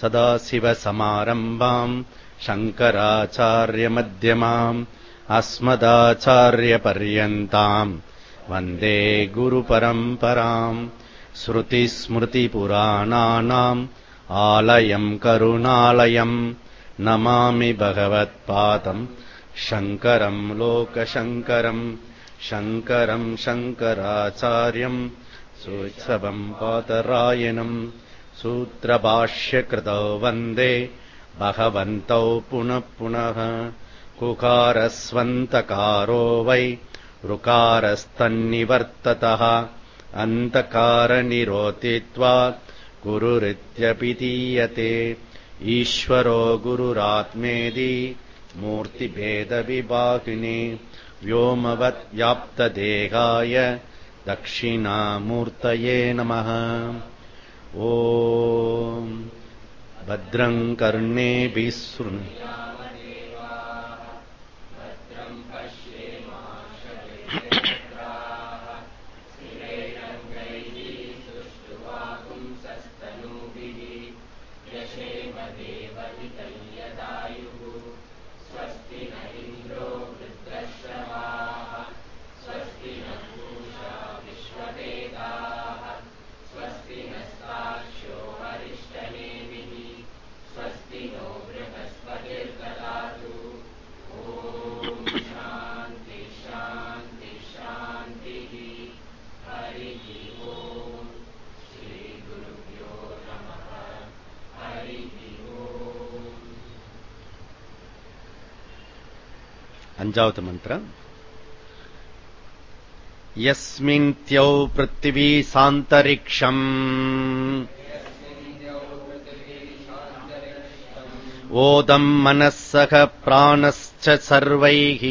सदाशिवसमारम्भाम् शङ्कराचार्यमध्यमाम् अस्मदाचार्यपर्यन्ताम् वन्दे गुरुपरम्पराम् श्रुतिस्मृतिपुराणानाम् आलयम् करुणालयम् नमामि भगवत्पादम् शङ्करम् लोकशङ्करम् शङ्करम् शङ्कराचार्यम् सुत्सवम् पातरायणम् सूत्रभाष्यकृतौ वन्दे। भगवन्तौ पुनः पुनः। कुकारस्वन्तकारो वै। ऋकारस्तन्निवर्ततः। अन्तकारनिरोतित्वात् गुरुरित्यपि दीयते। ईश्वरो गुरुरात्मेदि मूर्तिभेदविभागिनि। व्योमवद्व्याप्तदेहाय दक्षिणामूर्तये नमः ॐ भद्रम् कर्णेभिः शृणु பஞ்சாவத் ಮಂತ್ರ ಯಸ್ಮಿನ್ ತ್ಯೌ ಪೃಥ್ವಿ ಸಾಂತರಿಕ್ಷಂ ಓದಂ ಮನಸ್ಸಃ ಪ್ರಾಣಶ್ಚ ಸರ್ವೈಃ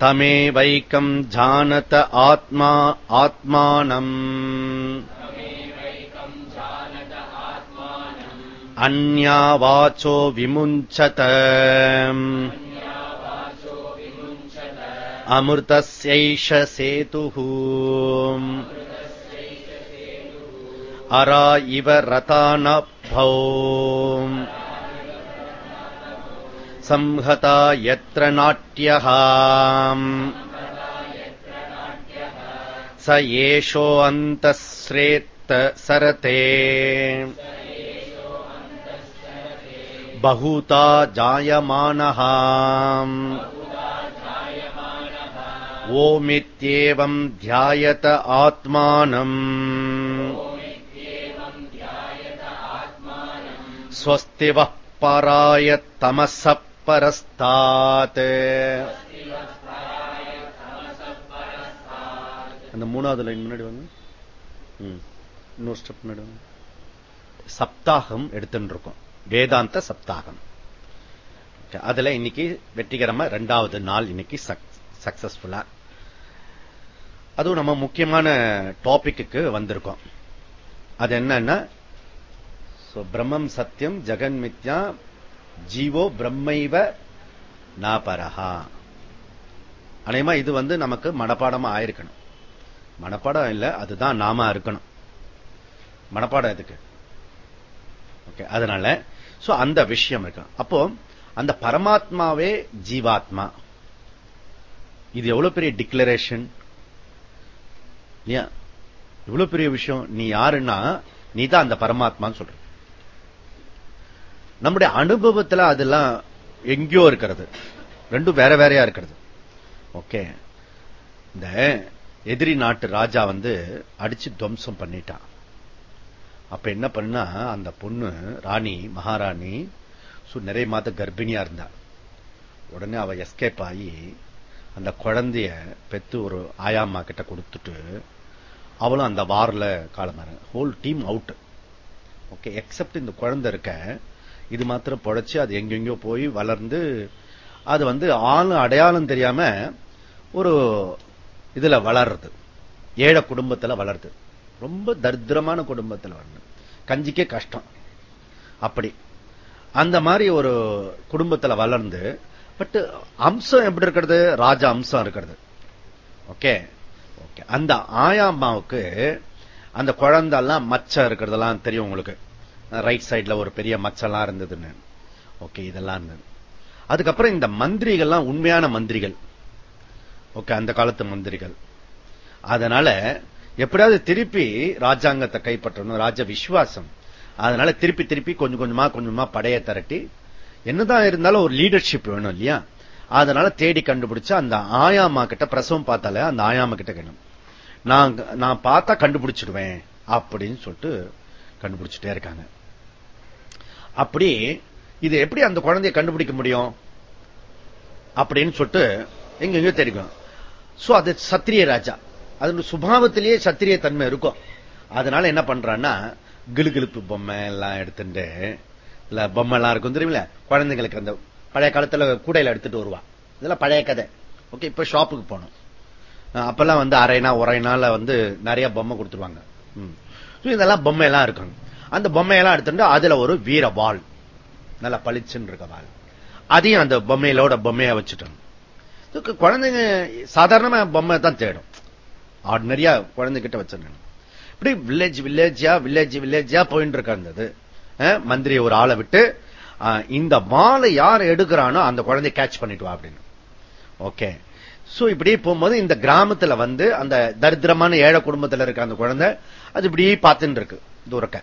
ತಮೇವೈಕಂ ಜಾನತ ಆತ್ಮಾ ಆತ್ಮಾನಂ अन्या वाचो विमुञ्चत अमृतस्यैष सेतुः अरा इव रतानभौ संहता यत्र नाट्यः स एषोऽन्तःश्रेत्त सरते बहुता जायमानः ओमित्येवम् ध्यायत आत्मानम् स्वस्ति वः पराय तमसः பரஸ்தாத் அந்த மூணாவது லைன் முன்னாடி வாங்க இன்னொரு ஸ்டெப் முன்னாடி வாங்க சப்தாகம் எடுத்துட்டு இருக்கோம் வேதாந்த சப்தாகம். அதுல இன்னைக்கு வெற்றிகரமா ரெண்டாவது நாள் இன்னைக்கு சக்சஸ்ஃபுல்லா அதுவும் நம்ம முக்கியமான டாபிக்கு வந்திருக்கோம். அது என்னன்னா பிரம்மம் சத்தியம் ஜெகன் மித்யா ஜீவோ பிரம்மைவ நாபரஹா. அனைமா இது வந்து நமக்கு மனப்பாடமா ஆயிருக்கணும். மனப்பாடம் இல்லை அதுதான் நாம இருக்கணும். மனப்பாடம் எதுக்கு? ஓகே அதனால சோ அந்த விஷயம் இருக்கு. அப்போ அந்த பரமாத்மாவே ஜீவாத்மா. இது எவ்வளவு பெரிய டிக்ளரேஷன் இவ்வளவு பெரிய விஷயம். நீ யாருன்னா நீ தான் அந்த பரமாத்மான்னு சொல்ற. நம்முடைய அனுபவத்துல அதெல்லாம் எங்கேயோ இருக்கிறது. ரெண்டும் வேற வேறையா இருக்கிறது. ஓகே. இந்த எதிரி நாட்டு ராஜா வந்து அடிச்சு துவம்சம் பண்ணிட்டான். அப்ப என்ன பண்ணா அந்த பொண்ணு ராணி மகாராணி நிறைய மாத கர்ப்பிணியா இருந்தா. உடனே அவ எஸ்கேப் ஆகி அந்த குழந்தைய பெத்து ஒரு ஆயாமா கிட்ட கொடுத்துட்டு அவளும் அந்த வாரில் காலமாரு whole team out okay except இந்த குழந்தை இருக்க இது மாத்திரம் பொழைச்சு அது எங்கெங்கயோ போய் வளர்ந்து அது வந்து ஆள் அடையாளம் தெரியாம ஒரு இதுல வளர்றது. ஏழை குடும்பத்துல வளருது ரொம்ப தரித்திரமான குடும்பத்தில் வந்து கஞ்சிக்கே கஷ்டம். அப்படி. அந்த மாதிரி ஒரு குடும்பத்துல வளர்ந்து பட் அம்சம் எப்படி இருக்கிறது? ராஜா அம்சம் இருக்கிறது. ஓகே? ஓகே. அந்த ஆயாம்மாவுக்கு அந்த குழந்தெல்லாம் மச்சம் இருக்கிறதெல்லாம் தெரியும் உங்களுக்கு. ரைட் சைட்ல ஒரு பெரிய மச்செல்லாம் இருந்ததுன்னு. ஓகே இதெல்லாம் இருந்தது. அதுக்கப்புறம் இந்த மந்திரிகள்லாம் உண்மையான மந்திரிகள். ஓகே அந்த காலத்து மந்திரிகள். அதனால எப்படியாவது திருப்பி ராஜாங்கத்தை கைப்பற்றணும் ராஜ விசுவாசம். அதனால திருப்பி திருப்பி கொஞ்சம் கொஞ்சமா கொஞ்சமா படைய திரட்டி என்னதான் இருந்தாலும் ஒரு லீடர்ஷிப் வேணும் இல்லையா? அதனால தேடி கண்டுபிடிச்சு அந்த ஆயாமா கிட்ட பிரசவம் பார்த்தால அந்த ஆயாம கிட்ட கேட்கணும் நான் நான் பார்த்தா கண்டுபிடிச்சிடுவேன் அப்படின்னு சொல்லிட்டு கண்டுபிடிச்சிட்டே இருக்காங்க. அப்படி இது எப்படி அந்த குழந்தைய கண்டுபிடிக்க முடியும்? அப்படின்னு சொல்லிட்டு எங்கெங்கயோ தெரியும். சோ அது சத்திரிய ராஜா. அது சுபாவத்திலேயே சத்திரிய தன்மை இருக்கும். அதனால என்ன பண்றான்னா கிளுகிழுப்பு பொம்மை எல்லாம் எடுத்துட்டு இல்ல பொம்மை எல்லாம் இருக்கும் தெரியுமில்ல? குழந்தைங்களுக்கு அந்த பழைய காலத்துல கூடையில எடுத்துட்டு வருவா. இதெல்லாம் பழைய கதை. ஓகே இப்ப ஷாப்புக்கு போனோம் அப்பெல்லாம் வந்து அரைனா உரைனால வந்து நிறைய பொம்மை கொடுத்துருவாங்க. இதெல்லாம் பொம்மை எல்லாம் இருக்கும். அந்த பொம்மையெல்லாம் எடுத்துட்டு அதுல ஒரு வீர வால் நல்லா பளிச்சுன்னு இருக்க வால் அதையும் அந்த பொம்மையிலோட பொம்மையா வச்சுட்டோம் குழந்தைங்க சாதாரணமா பொம்மை தான் தேடும். ஆர்டினரியா குழந்தைகிட்ட வச்சிருக்கேன் இப்படி வில்லேஜ் வில்லேஜா வில்லேஜ் வில்லேஜா போயிட்டு இருக்க மந்திரி ஒரு ஆளை விட்டு இந்த மாலை யார் எடுக்கிறானோ அந்த குழந்தைய கேட்ச் பண்ணிட்டு வா அப்படின்னு. ஓகே சோ இப்படி போகும்போது இந்த கிராமத்துல வந்து அந்த தரித்திரமான ஏழை குடும்பத்துல இருக்க அந்த குழந்தை அது இப்படி பார்த்துட்டு இருக்கு. தூரக்க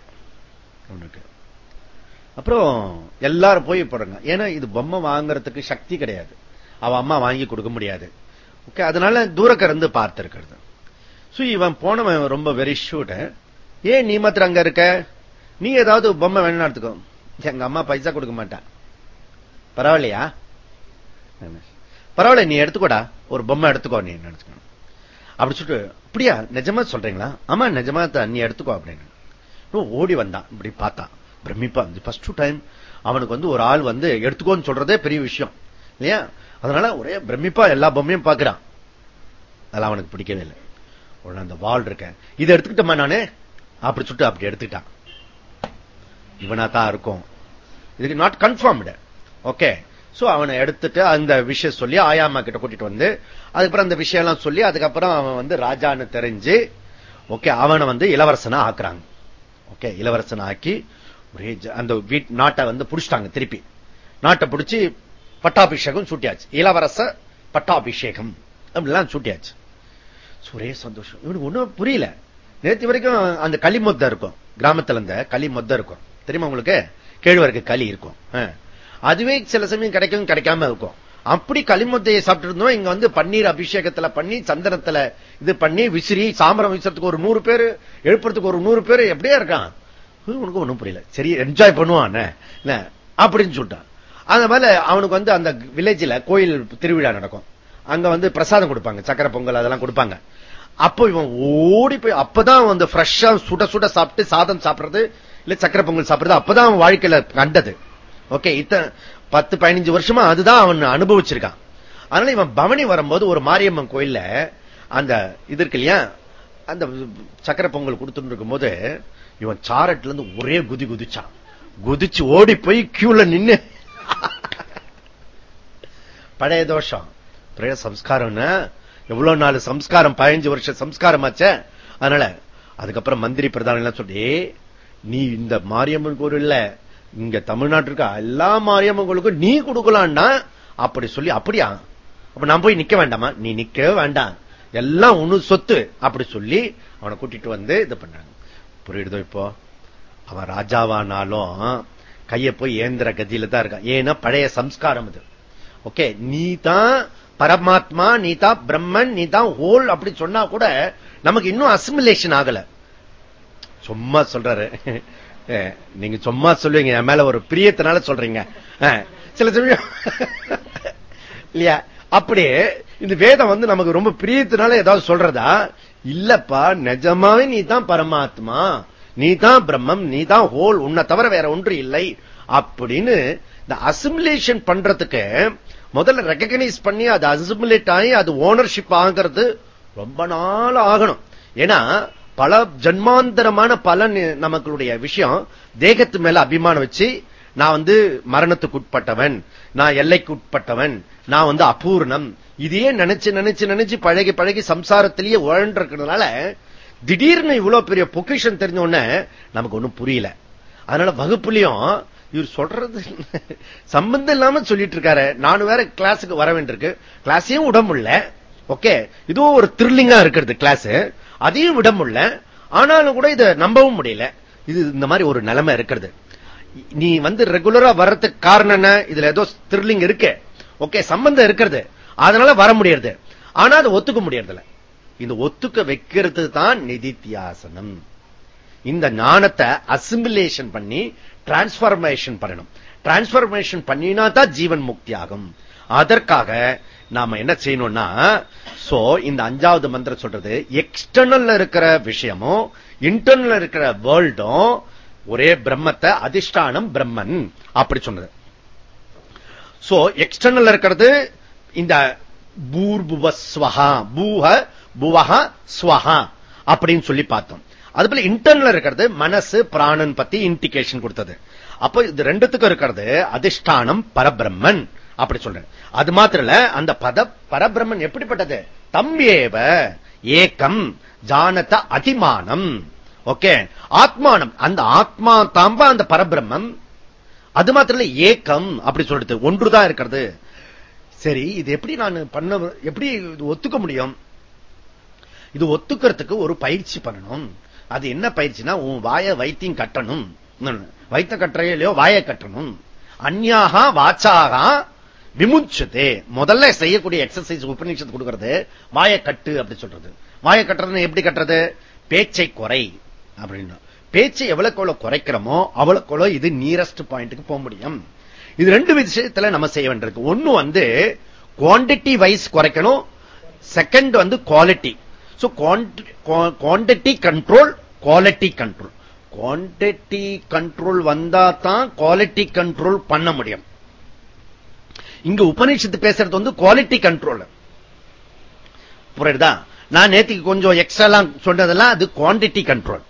அப்புறம் எல்லாரும் போய் போடுறாங்க ஏன்னா இது பொம்மை வாங்குறதுக்கு சக்தி கிடையாது. அவ அம்மா வாங்கி கொடுக்க முடியாது. ஓகே அதனால தூரக்க இருந்து பார்த்திருக்கிறது. இவன் போனவன் ரொம்ப வெரி ஷூட் ஏன் நீ மாத்திரம் அங்க இருக்க? நீ ஏதாவது பொம்மை வேணும் எடுத்துக்கோ. எங்க அம்மா பைசா கொடுக்க மாட்டான் பரவாயில்லையா? பரவாயில்ல நீ எடுத்துக்கோடா. ஒரு பொம்மை எடுத்துக்கோ நீ நினைச்சுக்கணும் அப்படி சொல்லிட்டு அப்படியா? நிஜமா சொல்றீங்களா? ஆமா நிஜமா நீ எடுத்துக்கோ அப்படின்னு. ஓடி வந்தான். இப்படி பார்த்தான் பிரமிப்பா ஃபர்ஸ்ட் டைம் அவனுக்கு வந்து ஒரு ஆள் வந்து எடுத்துக்கோன்னு சொல்றதே பெரிய விஷயம். இல்லையா? அதனால ஒரே பிரமிப்பா எல்லா பொம்மையும் பார்க்கிறான். அதெல்லாம் அவனுக்கு பிடிக்கவே இல்லை. உடனே அந்த வால் இருக்கேன். இதை எடுத்துக்கிட்டோமா நானு? அப்படி சுட்டு அப்படி எடுத்துக்கிட்டான். இவனா தான் இருக்கும். இதுக்கு நாட் கன்ஃபார்ம்டு ஓகே சோ அவனை எடுத்துட்டு அந்த விஷயம் சொல்லி ஆயாமா கிட்ட கூட்டிட்டு வந்து அதுக்கப்புறம் அந்த விஷயம் எல்லாம் சொல்லி அதுக்கப்புறம் அவன் வந்து ராஜான்னு தெரிஞ்சு ஓகே அவனை வந்து இளவரசனா ஆக்குறாங்க. ஓகே இளவரசன் ஆக்கி ஒரே அந்த வீட் நாட்டை வந்து புடிச்சிட்டாங்க திருப்பி. நாட்டை பிடிச்சி பட்டாபிஷேகம் சூட்டியாச்சு. இளவரச பட்டாபிஷேகம். அப்படிலாம் சூட்டியாச்சு. ஒரே சந்தோஷம். இவனுக்கு ஒண்ணும் புரியல. நேற்று வரைக்கும் அந்த களி மொத்தம் இருக்கும். கிராமத்துல இருந்த களி மொத்தம் இருக்கும். தெரியுமா உங்களுக்கு? கேழ்வரகு களி இருக்கும். அதுவே சில சமயம் கிடைக்கும் கிடைக்காம இருக்கும். அப்படி களிமொத்தையை சாப்பிட்டு இருந்தோம். இங்க வந்து பன்னீர் அபிஷேகத்துல பண்ணி சந்தனத்துல இது பண்ணி விசிறி சாம்பரம் விசிறதுக்கு ஒரு நூறு பேர் எழுப்புறதுக்கு ஒரு நூறு பேர் எப்படியா இருக்கான்? உனக்கு ஒண்ணும் புரியல. சரி என்ஜாய் பண்ணுவான். அப்படின்னு சொல்லிட்டான். அதனால அவனுக்கு வந்து அந்த வில்லேஜில் கோயில் திருவிழா நடக்கும். அங்க வந்து பிரசாதம் கொடுப்பாங்க. சக்கரை பொங்கல் அதெல்லாம் கொடுப்பாங்க. அப்போ இவன் ஓடி போய் அப்பதான் வந்து ஃப்ரெஷ்ஷா சுட சுட சாப்பிட்டு சாதம் சாப்பிடுறது இல்ல சக்கரை பொங்கல் சாப்பிடுறது அப்பதான் அவன் வாழ்க்கையில கண்டது. ஓகே இத்த பத்து பதினஞ்சு வருஷமா அதுதான் அவன் அனுபவிச்சிருக்கான். அதனால இவன் பவனி வரும்போது ஒரு மாரியம்மன் கோயில்ல அந்த இது இருக்கு இல்லையா அந்த சக்கரை பொங்கல் கொடுத்துட்டு இருக்கும் போது இவன் சாரட்ல இருந்து ஒரே குதி குதிச்சான். குதிச்சு ஓடி போய் கியூல நின்னு பழைய தோஷம். பழைய சம்ஸ்காரம்னா எவ்வளவு நாள் சம்ஸ்காரம் பதினஞ்சு வருஷம் சம்ஸ்காரம் ஆச்ச அதனால அதுக்கப்புறம் மந்திரி பிரதான எல்லாம் சொல்லி நீ இந்த மாரியம்மன் கோயில்ல இங்க தமிழ்நாட்டிற்கு எல்லா மாரியம்மங்களுக்கும் நீ கொடுக்கலாம்னா அப்படி சொல்லி அப்படியா? அப்ப நான் போய் நிக்க வேண்டாமா? நீ நிக்கவே வேண்டாம். எல்லாம் ஒண்ணு சொத்து. அப்படி சொல்லி அவனை கூட்டிட்டு வந்து இது பண்றாங்க. புரியுதோ இப்போ? அவன் ராஜாவானாலும் கைய போய் ஏந்திர கதியில தான் இருக்கான் ஏன்னா பழைய சம்ஸ்காரம் இது ஓகே நீ தான் பரமாத்மா நீதா பிரம்மன் நீதா ஹோல் அப்படி சொன்னா கூட நமக்கு இன்னும் அசிமுலேஷன் ஆகல. சும்மா சொல்றாரு. நீங்க சும்மா சொல்லுவீங்க என் மேல ஒரு பிரியத்தினால சொல்றீங்க. சில சமயம் இல்லையா? அப்படி இந்த வேதம் வந்து நமக்கு ரொம்ப பிரியத்தினால ஏதாவது சொல்றதா? இல்லப்பா நிஜமாவே நீ தான் பரமாத்மா நீ தான் பிரம்மம் நீ தான் ஹோல் உன்னை தவிர வேற ஒன்று இல்லை. அப்படின்னு இந்த அசிமுலேஷன் பண்றதுக்கு முதல்ல ரெக்கக்னைஸ் பண்ணி அது அசிமுலேட் ஆகி அது ஓனர்ஷிப் ஆகிறது ரொம்ப நாள் ஆகணும். ஏன்னா பல ஜன்மாந்தரமான பலன் நமக்களுடைய விஷயம் தேகத்து மேல அபிமானம் வச்சு நான் வந்து மரணத்துக்கு உட்பட்டவன் நான் எல்லைக்கு உட்பட்டவன் நான் வந்து அபூர்ணம். இதையே நினைச்சு நினைச்சு நினைச்சு பழகி பழகி சம்சாரத்திலேயே உழன்றிருக்கிறதுனால திடீர்னு இவ்வளவு பெரிய பொக்கிஷன் தெரிஞ்ச உடனே நமக்கு ஒண்ணும் புரியல. அதனால வகுப்புலையும் இவர் சொல்றது சம்பந்தம் இல்லாம சொல்லிட்டு இருக்காரு. நானும் வேற கிளாஸுக்கு வர வேண்டியிருக்கு. கிளாஸையும் விட முடியல. ஓகே. இதுவும் ஒரு த்ரில்லிங்கா இருக்கிறது கிளாஸ். அதையும் விட முடியல. ஆனாலும் கூட இதை நம்பவும் முடியல. இது இந்த மாதிரி ஒரு நிலைமை இருக்கிறது. நீ வந்து ரெகுலரா வர்றதுக்கு காரணம் என்ன? இதுல ஏதோ த்ரில்லிங் இருக்கு. ஓகே சம்பந்தம் இருக்கிறது. அதனால வர முடியறது. ஆனா அதை ஒத்துக்க முடியறதில்ல. இந்த ஒத்துக்க வைக்கிறது தான் நிதித்தியாசனம். இந்த ஞானத்தை அசிமிலேஷன் பண்ணி டிரான்ஸ்பர்மேஷன் பண்ணணும். டிரான்ஸ்பர்மேஷன் பண்ணினா தான் ஜீவன் முக்தி ஆகும் அதற்காக நாம என்ன செய்யணும்னா சோ இந்த அஞ்சாவது மந்திரம் சொல்றது எக்ஸ்டர்னல் இருக்கிற விஷயமும் இன்டர்னல் இருக்கிற வேர்ல்டும் ஒரே பிரம்மத்தை அதிஷ்டானம் பிரம்மன். அப்படி சொன்னது. சோ எக்ஸ்டர்னல் இருக்கிறது இந்த பூர்புவஸ்வகா பூஹ புவஹ ஸ்வஹா அப்படின்னு சொல்லி பார்த்தோம். அது போல இன்டர்னல் இருக்கிறது மனசு பிராணன் பத்தி இண்டிகேஷன் கொடுத்தது. அப்ப இது ரெண்டுத்துக்கும் இருக்கிறது. அதிஷ்டானம் பரபிரம்மன். அப்படி சொல்றேன். அது மாத்திரம் அந்த பத பரபிரம்மன் எப்படிப்பட்டது? தம்பேவ ஏக்கம் ஜானத அதிமானம். ஓகே? ஆத்மானம். அந்த ஆத்மா தாம்பா அந்த பரபிரம்மம். அது மாத்திரம் ஏக்கம் அப்படி சொல்றது. ஒன்றுதான் இருக்கிறது. சரி இது எப்படி நான் பண்ண எப்படி ஒத்துக்க முடியும்? இது ஒத்துக்கிறதுக்கு ஒரு பயிற்சி பண்ணணும். அது என்ன பயிற்சினா உன் வாய வைத்தியம் கட்டணும். வைத்த கட்டுறையிலையோ வாய கட்டணும். அந்யாக வாச்சாக விமுச்சதே. முதல்ல செய்யக்கூடிய எக்ஸசைஸ் உபநிஷத்து கொடுக்கிறது வாய கட்டு அப்படி சொல்றது. வாய கட்டுறதுன்னு எப்படி கட்டுறது? பேச்சை குறை அப்படின்னு. பேச்சை எவ்வளவுக்கு எவ்வளவு குறைக்கிறோமோ அவ்வளவுக்கு இது நியரஸ்ட் பாயிண்ட்டுக்கு போக முடியும். இது ரெண்டு விஷயத்துல நம்ம செய்ய வேண்டியிருக்கு. ஒண்ணு வந்து குவான்டிட்டி வைஸ் குறைக்கணும். செகண்ட் வந்து quality quantity control quality control quantity control வந்தா தான் குவாலிட்டி கண்ட்ரோல் பண்ண முடியும். இங்க உபநிஷத்து பேசுறது வந்து குவாலிட்டி கண்ட்ரோல் புரியுதா? நான் நேத்துக்கு கொஞ்சம் எக்ஸ்ட்ரா சொன்னதெல்லாம் அது குவான்டிட்டி கண்ட்ரோல்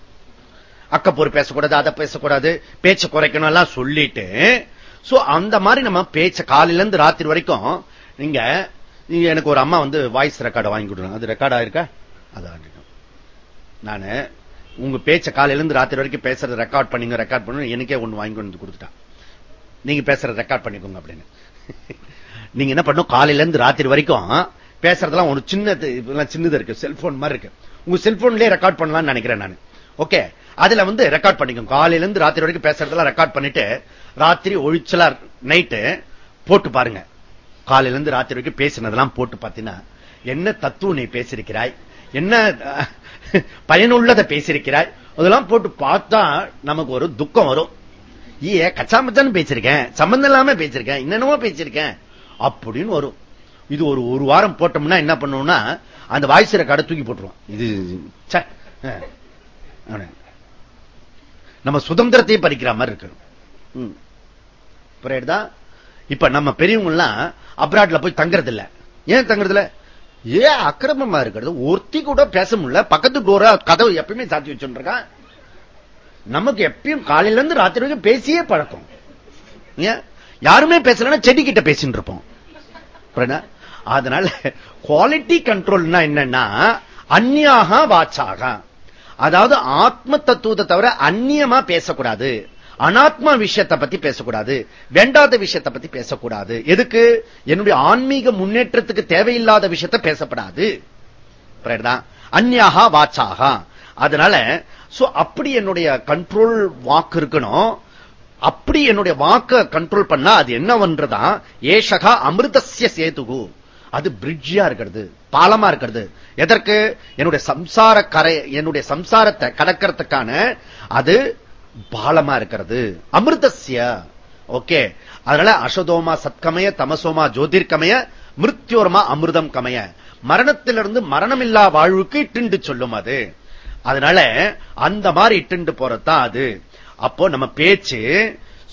அக்கப்பூர் பேசக்கூடாது அதை பேசக்கூடாது பேச்சு குறைக்கணும் எல்லாம் சொல்லிட்டு சோ அந்த மாதிரி நம்ம பேச்ச காலையில இருந்து ராத்திரி வரைக்கும் நீங்க எனக்கு ஒரு அம்மா வந்து வாய்ஸ் ரெக்கார்டு வாங்கி கொடுங்க அது ரெக்கார்டா இருக்க அதான். நானு உங்க பேச்ச காலையில இருந்து ராத்திரி வரைக்கும் பேசுறது ரெக்கார்ட் பண்ணுங்க ரெக்கார்ட் பண்ணு எனக்கே ஒண்ணு வாங்கி கொண்டு கொடுத்துட்டான் நீங்க பேசுறத ரெக்கார்ட் பண்ணிக்கோங்க அப்படின்னு. நீங்க என்ன பண்ணும்? காலையில இருந்து ராத்திரி வரைக்கும் பேசுறதெல்லாம் ஒரு சின்னது சின்னது இருக்கு. செல்போன் மாதிரி இருக்கு. உங்க செல்போன்லயே ரெக்கார்ட் பண்ணலாம்னு நினைக்கிறேன் நான். ஓகே அதுல வந்து ரெக்கார்ட் பண்ணிக்கோங்க. காலையில இருந்து ராத்திரி வரைக்கும் பேசுறதெல்லாம் ரெக்கார்ட் பண்ணிட்டு ராத்திரி ஒழிச்சலா நைட்டு போட்டு பாருங்க. காலையில இருந்து ராத்திரி வரைக்கும் பேசினதெல்லாம் போட்டு பாத்தீங்கன்னா என்ன தத்துவம் நீ பேசிருக்கிறாய் என்ன பயனுள்ளதை பேசியிருக்கிறாய். அதெல்லாம் போட்டு பார்த்தா நமக்கு ஒரு துக்கம் வரும். ஏ கச்சாமச்சான்னு பேசிருக்கேன் சம்பந்தம் இல்லாம பேசிருக்கேன் என்னென்னமோ பேசிருக்கேன் அப்படின்னு வரும். இது ஒரு ஒரு வாரம் போட்டோம்னா என்ன பண்ணுவோம்னா அந்த வாய்ஸ் கடை தூக்கி போட்டுருவோம். இது நம்ம சுதந்திரத்தையே பறிக்கிற மாதிரி இருக்கணும். புரியுதா? இப்ப நம்ம பெரியவங்க எல்லாம் அப்ராட்ல போய் தங்கறது இல்ல ஏன் தங்கறது ஏன் அக்கிரமமா இருக்கிறது? ஒருத்தி கூட பேச முடியல. பக்கத்து டோரா கதவு எப்பயுமே சாத்தி வச்சுருக்கான் நமக்கு எப்பயும் காலையில இருந்து ராத்திரி வரைக்கும் பேசியே பழக்கம். ஏன்? யாருமே பேசலன்னா செடி கிட்ட பேசிட்டு இருப்போம் அதனால குவாலிட்டி கண்ட்ரோல்னா என்னன்னா அந்நியாக வாச்சாக. அதாவது ஆத்ம தத்துவத்தை தவிர அந்நியமா பேசக்கூடாது. அனாத்மா விஷயத்தை பத்தி பேசக்கூடாது. வேண்டாத விஷயத்தை பத்தி பேசக்கூடாது. எதுக்கு? என்னுடைய ஆன்மீக முன்னேற்றத்துக்கு தேவையில்லாத விஷயத்த பேசப்படாது. அந்யாகா வாட்சாகா அதனால அப்படி என்னுடைய கண்ட்ரோல் வாக்கு இருக்கணும். அப்படி என்னுடைய வாக்க கண்ட்ரோல் பண்ணா அது என்னவென்றுதான் ஏஷகா அமிர்தசிய சேதுகு. அது பிரிட்ஜியா இருக்கிறது. பாலமா இருக்கிறது. எதற்கு? என்னுடைய சம்சார கரை என்னுடைய சம்சாரத்தை கடக்கிறதுக்கான அது பாலமா இருக்கிறது. அமிர்தசிய ஓகே. அதனால அசதோமா சத்கமய தமசோமா ஜோதிர்கமய மிருத்யோர்மா அமிர்தம் கமய. மரணத்திலிருந்து மரணம் இல்லா வாழ்வுக்கு இட்டுண்டு சொல்லும் அது. அதனால அந்த மாதிரி இட்டுண்டு போறதுதான் அது. அப்போ நம்ம பேச்சு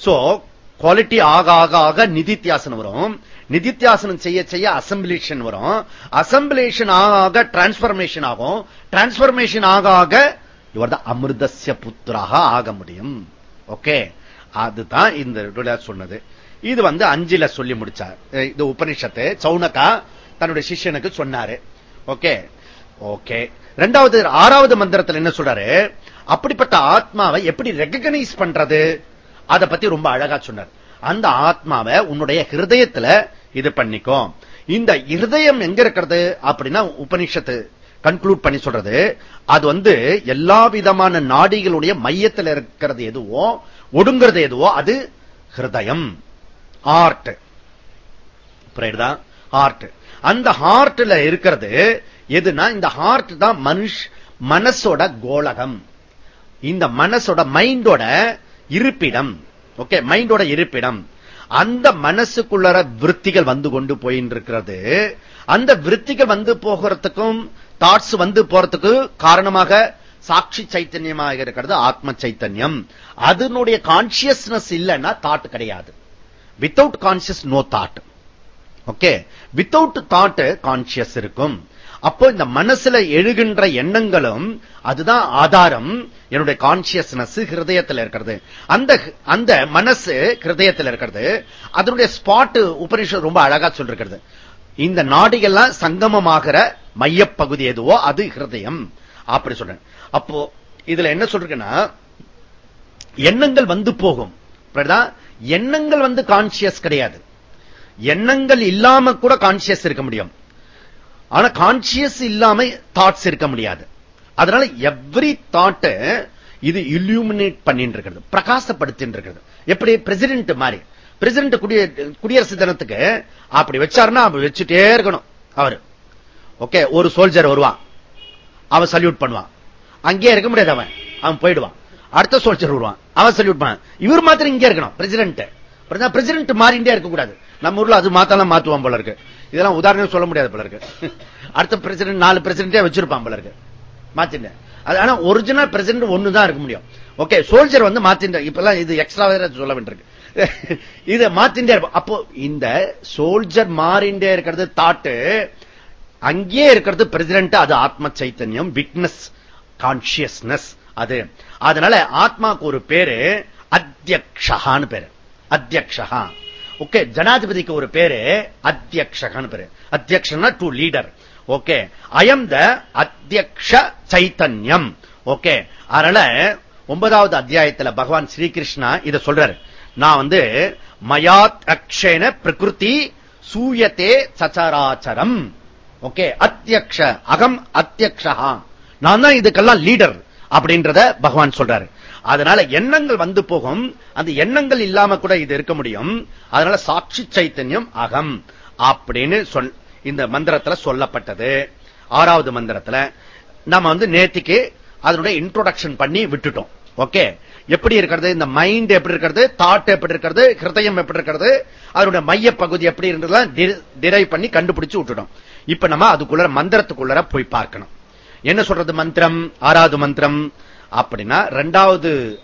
சோ குவாலிட்டி ஆக ஆக ஆக நிதித்தியாசனம் வரும். நிதித்தியாசனம் செய்ய செய்ய அசம்பிளேஷன் வரும். அசம்பிளேஷன் ஆக ஆக டிரான்ஸ்பர்மேஷன் ஆகும். டிரான்ஸ்பர்மேஷன் ஆக ஆக இவர் தான் அமிர்தசிய புத்திராக ஆக முடியும். ஓகே? அதுதான் இந்த சொன்னது. இது வந்து அஞ்சுல சொல்லி முடிச்சார். இந்த உபனிஷத்து சவுனக்கா தன்னுடைய சிஷ்யனுக்கு சொன்னாரு. ஓகே? ஓகே. ரெண்டாவது ஆறாவது மந்திரத்தில் என்ன சொல்றாரு? அப்படிப்பட்ட ஆத்மாவை எப்படி ரெகனைஸ் பண்றது? அதை பத்தி ரொம்ப அழகா சொன்னார். அந்த ஆத்மாவை உன்னுடைய ஹிருதயத்துல இது பண்ணிக்கும் இந்த இருதயம் எங்க இருக்கிறது? அப்படின்னா உபனிஷத்து கன்க்ளூட் பண்ணி சொல்றது அது வந்து எல்லா விதமான நாடிகளுடைய மையத்தில் இருக்கிறது எதுவோ ஒடுங்கிறது எதுவோ அது ஹிருதயம் ஹார்ட் புரியுதா? ஹார்ட் அந்த ஹார்ட்ல இருக்கிறது எதுனா இந்த ஹார்ட் தான் மனுஷ் மனசோட கோலகம். இந்த மனசோட மைண்டோட இருப்பிடம். ஓகே மைண்டோட இருப்பிடம். அந்த மனசுக்குள்ளற விற்த்திகள் வந்து கொண்டு போயின்னு இருக்கிறது அந்த விற்த்திகள் வந்து போகிறதுக்கும் தாட்ஸ் வந்து போறதுக்கு காரணமாக சாட்சி சைத்தன்யமாக இருக்கிறது ஆத்ம சைத்தன்யம். அதனுடைய கான்சியஸ்னஸ் இல்லைன்னா தாட் கிடையாது. Without conscious no thought okay without thought conscious இருக்கும். அப்போ இந்த மனசுல எழுகின்ற எண்ணங்களும் அதுதான் ஆதாரம் என்னுடைய கான்சியஸ்னஸ் ஹிருதயத்தில் இருக்கிறது. அந்த அந்த மனசு ஹிருதயத்தில் இருக்கிறது. அதனுடைய ஸ்பாட் உபனிஷம் ரொம்ப அழகா சொல்லிருக்கிறது. இந்த நாடுகள்லாம் சங்கமமாகிற மையப்பகுதி எதுவோ அது ஹிருதயம். அப்படி சொல்றேன். அப்போ இதுல என்ன சொல்றேன்னா எண்ணங்கள் வந்து போகும். எண்ணங்கள் வந்து கான்சியஸ் கிடையாது. எண்ணங்கள் இல்லாம கூட கான்சியஸ் இருக்க முடியும். ஆனா கான்சியஸ் இல்லாம தாட்ஸ் இருக்க முடியாது. அதனால எவ்ரி தாட் இது இல்யூமினேட் பண்ணிட்டு இருக்கிறது பிரகாசப்படுத்திட்டு இருக்கிறது எப்படி? பிரசிடென்ட் மாதிரி. பிரசிடென்ட் குடியரசு தினத்துக்கு அப்படி வச்சாருன்னா அப்படி வச்சுட்டே இருக்கணும் அவரு. ஓகே ஒரு சோல்ஜர் வருவான். அவன் சல்யூட் பண்ணுவான். அங்கேயே இருக்க முடியாது அவன். அவன் போயிடுவான். அடுத்த சோல்ஜர் வருவான். அவன் சல்யூட் பண்ண. இவர் மாத்திரம் இங்கே இருக்கணும். பிரசிடென்ட் பிரசிடென்ட் மாறிண்டே இருக்கக்கூடாது. நம்ம ஊர்ல அது மாத்தாலாம் மாத்துவான் போல இருக்கு. இதெல்லாம் உதாரணம் சொல்ல முடியாது போல இருக்கு. அடுத்த பிரசிடென்ட் நாலு பிரசிடென்டே வச்சிருப்பான் போல இருக்கு. மாத்திட்டேன் ஆனா ஒரிஜினல் பிரசிடென்ட் ஒண்ணுதான் இருக்க முடியும். ஓகே சோல்ஜர் வந்து மாத்தின்ற இப்பெல்லாம் இது எக்ஸ்ட்ரா சொல்ல வேண்டியிருக்கு. இதை மாத்தின்றே இருப்போம். அப்போ இந்த சோல்ஜர் மாறிண்டே இருக்கிறது தாட்டு அங்கே இருக்கிறது பிரசிடென்ட் அது ஆத்ம சைத்தன்யம் விட்னஸ் கான்சியஸ்னஸ் அது. அதனால ஆத்மாக்கு ஒரு பேரு அத்தியக்ஷகான்னு பேரு. அத்தியக்ஷகா. ஓகே ஜனாதிபதிக்கு ஒரு பேரு அத்தியக்ஷகான்னு பேரு. அத்தியக்ஷனா to leader okay I am the அத்தியக்ஷ சைத்தன்யம். ஓகே அதனால ஒன்பதாவது அத்தியாயத்தில் பகவான் ஸ்ரீகிருஷ்ணா இதை சொல்றாரு. நான் வந்து மயாத் அக்ஷேன பிரகிருதி சூயத்தே சச்சராச்சரம் ஓகே அத்தியக்ஷ அகம் அத்தியக்ஷா நான் தான் இதுக்கெல்லாம் லீடர் அப்படின்றத பகவான் சொல்றாரு. அதனால எண்ணங்கள் வந்து போகும். அந்த எண்ணங்கள் இல்லாம கூட இது இருக்க முடியும். அதனால சாட்சி சைத்தன்யம் அகம் அப்படின்னு சொல் இந்த மந்திரத்துல சொல்லப்பட்டது. ஆறாவது மந்திரத்துல நம்ம வந்து நேத்திக்கு அதனுடைய இன்ட்ரோடக்ஷன் பண்ணி விட்டுட்டோம். ஓகே எப்படி இருக்கிறது? இந்த மைண்ட் எப்படி இருக்கிறது? தாட் எப்படி இருக்கிறது? ஹிருதயம் எப்படி இருக்கிறது? அதனுடைய மைய பகுதி எப்படி இருந்ததுலாம் டிரைவ் பண்ணி கண்டுபிடிச்சு விட்டுட்டோம். இப்ப நம்ம அதுக்குள்ள மந்திரத்துக்குள்ள போய் பார்க்கணும். என்ன சொல்றது மந்திரம்? ஆறாவது மந்திரம். அப்படின்னா ரெண்டாவது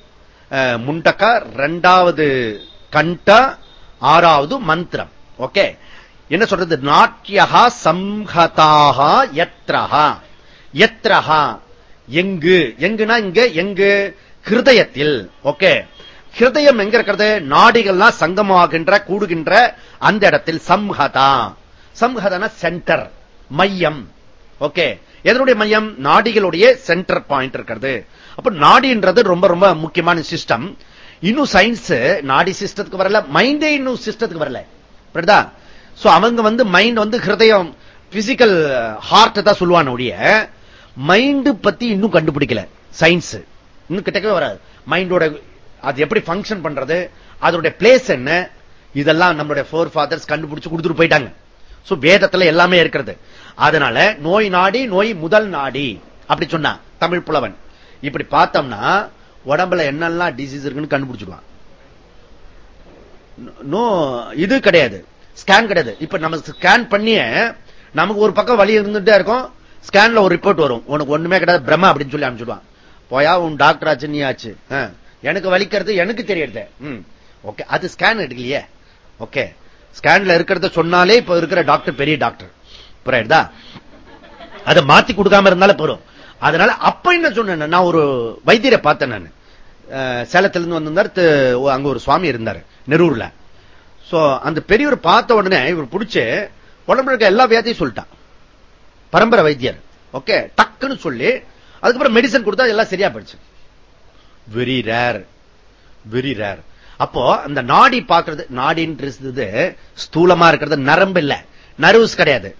முண்டக்கா ரெண்டாவது கண்டா ஆறாவது மந்திரம். ஓகே? என்ன சொல்றது? நாட்டியகா சம்ஹதாக எத்ரஹா எத்ரஹா எங்கு? எங்குனா இங்க எங்கு? ஹிருதயத்தில். ஓகே? ஹிருதயம் எங்க இருக்கிறது? நாடிகள்லாம் சங்கமாகின்ற கூடுகின்ற அந்த இடத்தில் சம்ஹதா. சம்ஹதன சென்டர் மையம். ஓகே. எதனுடைய மையம்? நாடிகளுடைய சென்டர் பாயிண்ட் இருக்கிறது. அப்ப நாடின்றது ரொம்ப ரொம்ப முக்கியமான சிஸ்டம் இன்னும் சயின்ஸ் நாடி சிஸ்டத்துக்கு வரல மைண்டே இன்னும் சிஸ்டத்துக்கு வரல. புரியுதா? சோ அவங்க வந்து மைண்ட் வந்து ஹிருதயம் பிசிக்கல் ஹார்ட் தான் சொல்லுவான உடைய மைண்ட் பத்தி இன்னும் கண்டுபிடிக்கல. சயின்ஸ் இன்னும் கிட்டக்கவே வராது. மைண்டோட அது எப்படி பங்கன் பண்றது? அதோட பிளேஸ் என்ன? இதெல்லாம் நம்மளுடைய போர் ஃபாதர்ஸ் கண்டுபிடிச்சு கொடுத்துட்டு போயிட்டாங்க. வேதத்துல எல்லாமே இருக்கிறது. அதனால நோய் நாடி நோய் முதல் நாடி. அப்படி சொன்னா தமிழ் புலவன். இப்படி பார்த்தோம்னா உடம்புல என்னெல்லாம் டிசீஸ் இருக்குன்னு கண்டுபிடிச்சிடுவான். நோ இது கிடையாது. ஸ்கேன் கிடையாது. இப்ப நம்ம ஸ்கேன் பண்ணிய நமக்கு ஒரு பக்கம் வழி இருந்துட்டே இருக்கும். ஸ்கேன்ல ஒரு ரிப்போர்ட் வரும். உனக்கு ஒண்ணுமே கிடையாது. பிரம்ம அப்படின்னு சொல்லி அனுப்பிச்சுடுவான். போயா உன் டாக்டர் ஆச்சு நீ ஆச்சு. எனக்கு வலிக்கிறது எனக்கு தெரியறது. ஓகே அது ஸ்கேன் எடுக்கலையே. ஓகே. ஸ்கேன்ல இருக்கிறத சொன்னாலே இப்ப இருக்கிற டாக்டர் பெரிய டாக்டர் புரியுதா? அதை மாத்தி கொடுக்காம இருந்தாலும் போறோம் அதனால அப்ப என்ன சொன்னேன் நான்? ஒரு வைத்தியரை பார்த்தேன் நான். சேலத்துல இருந்து வந்திருந்தார் அங்க ஒரு சுவாமி இருந்தார் நெரூர்ல. சோ அந்த பெரியவர் பார்த்த உடனே இவர் பிடிச்சு உடம்புல இருக்க எல்லா வியாதியும் சொல்லிட்டான். பரம்பரை வைத்தியர். ஓகே? டக்குன்னு சொல்லி அதுக்கப்புறம் மெடிசன் கொடுத்தா எல்லாம் சரியா போயிடுச்சு. வெரி ரேர் வெரி ரேர் அப்போ அந்த நாடி பார்க்கறது நாடின்றது ஸ்தூலமா இருக்கிறது நரம்பு இல்ல. நர்வ்ஸ் கிடையாது.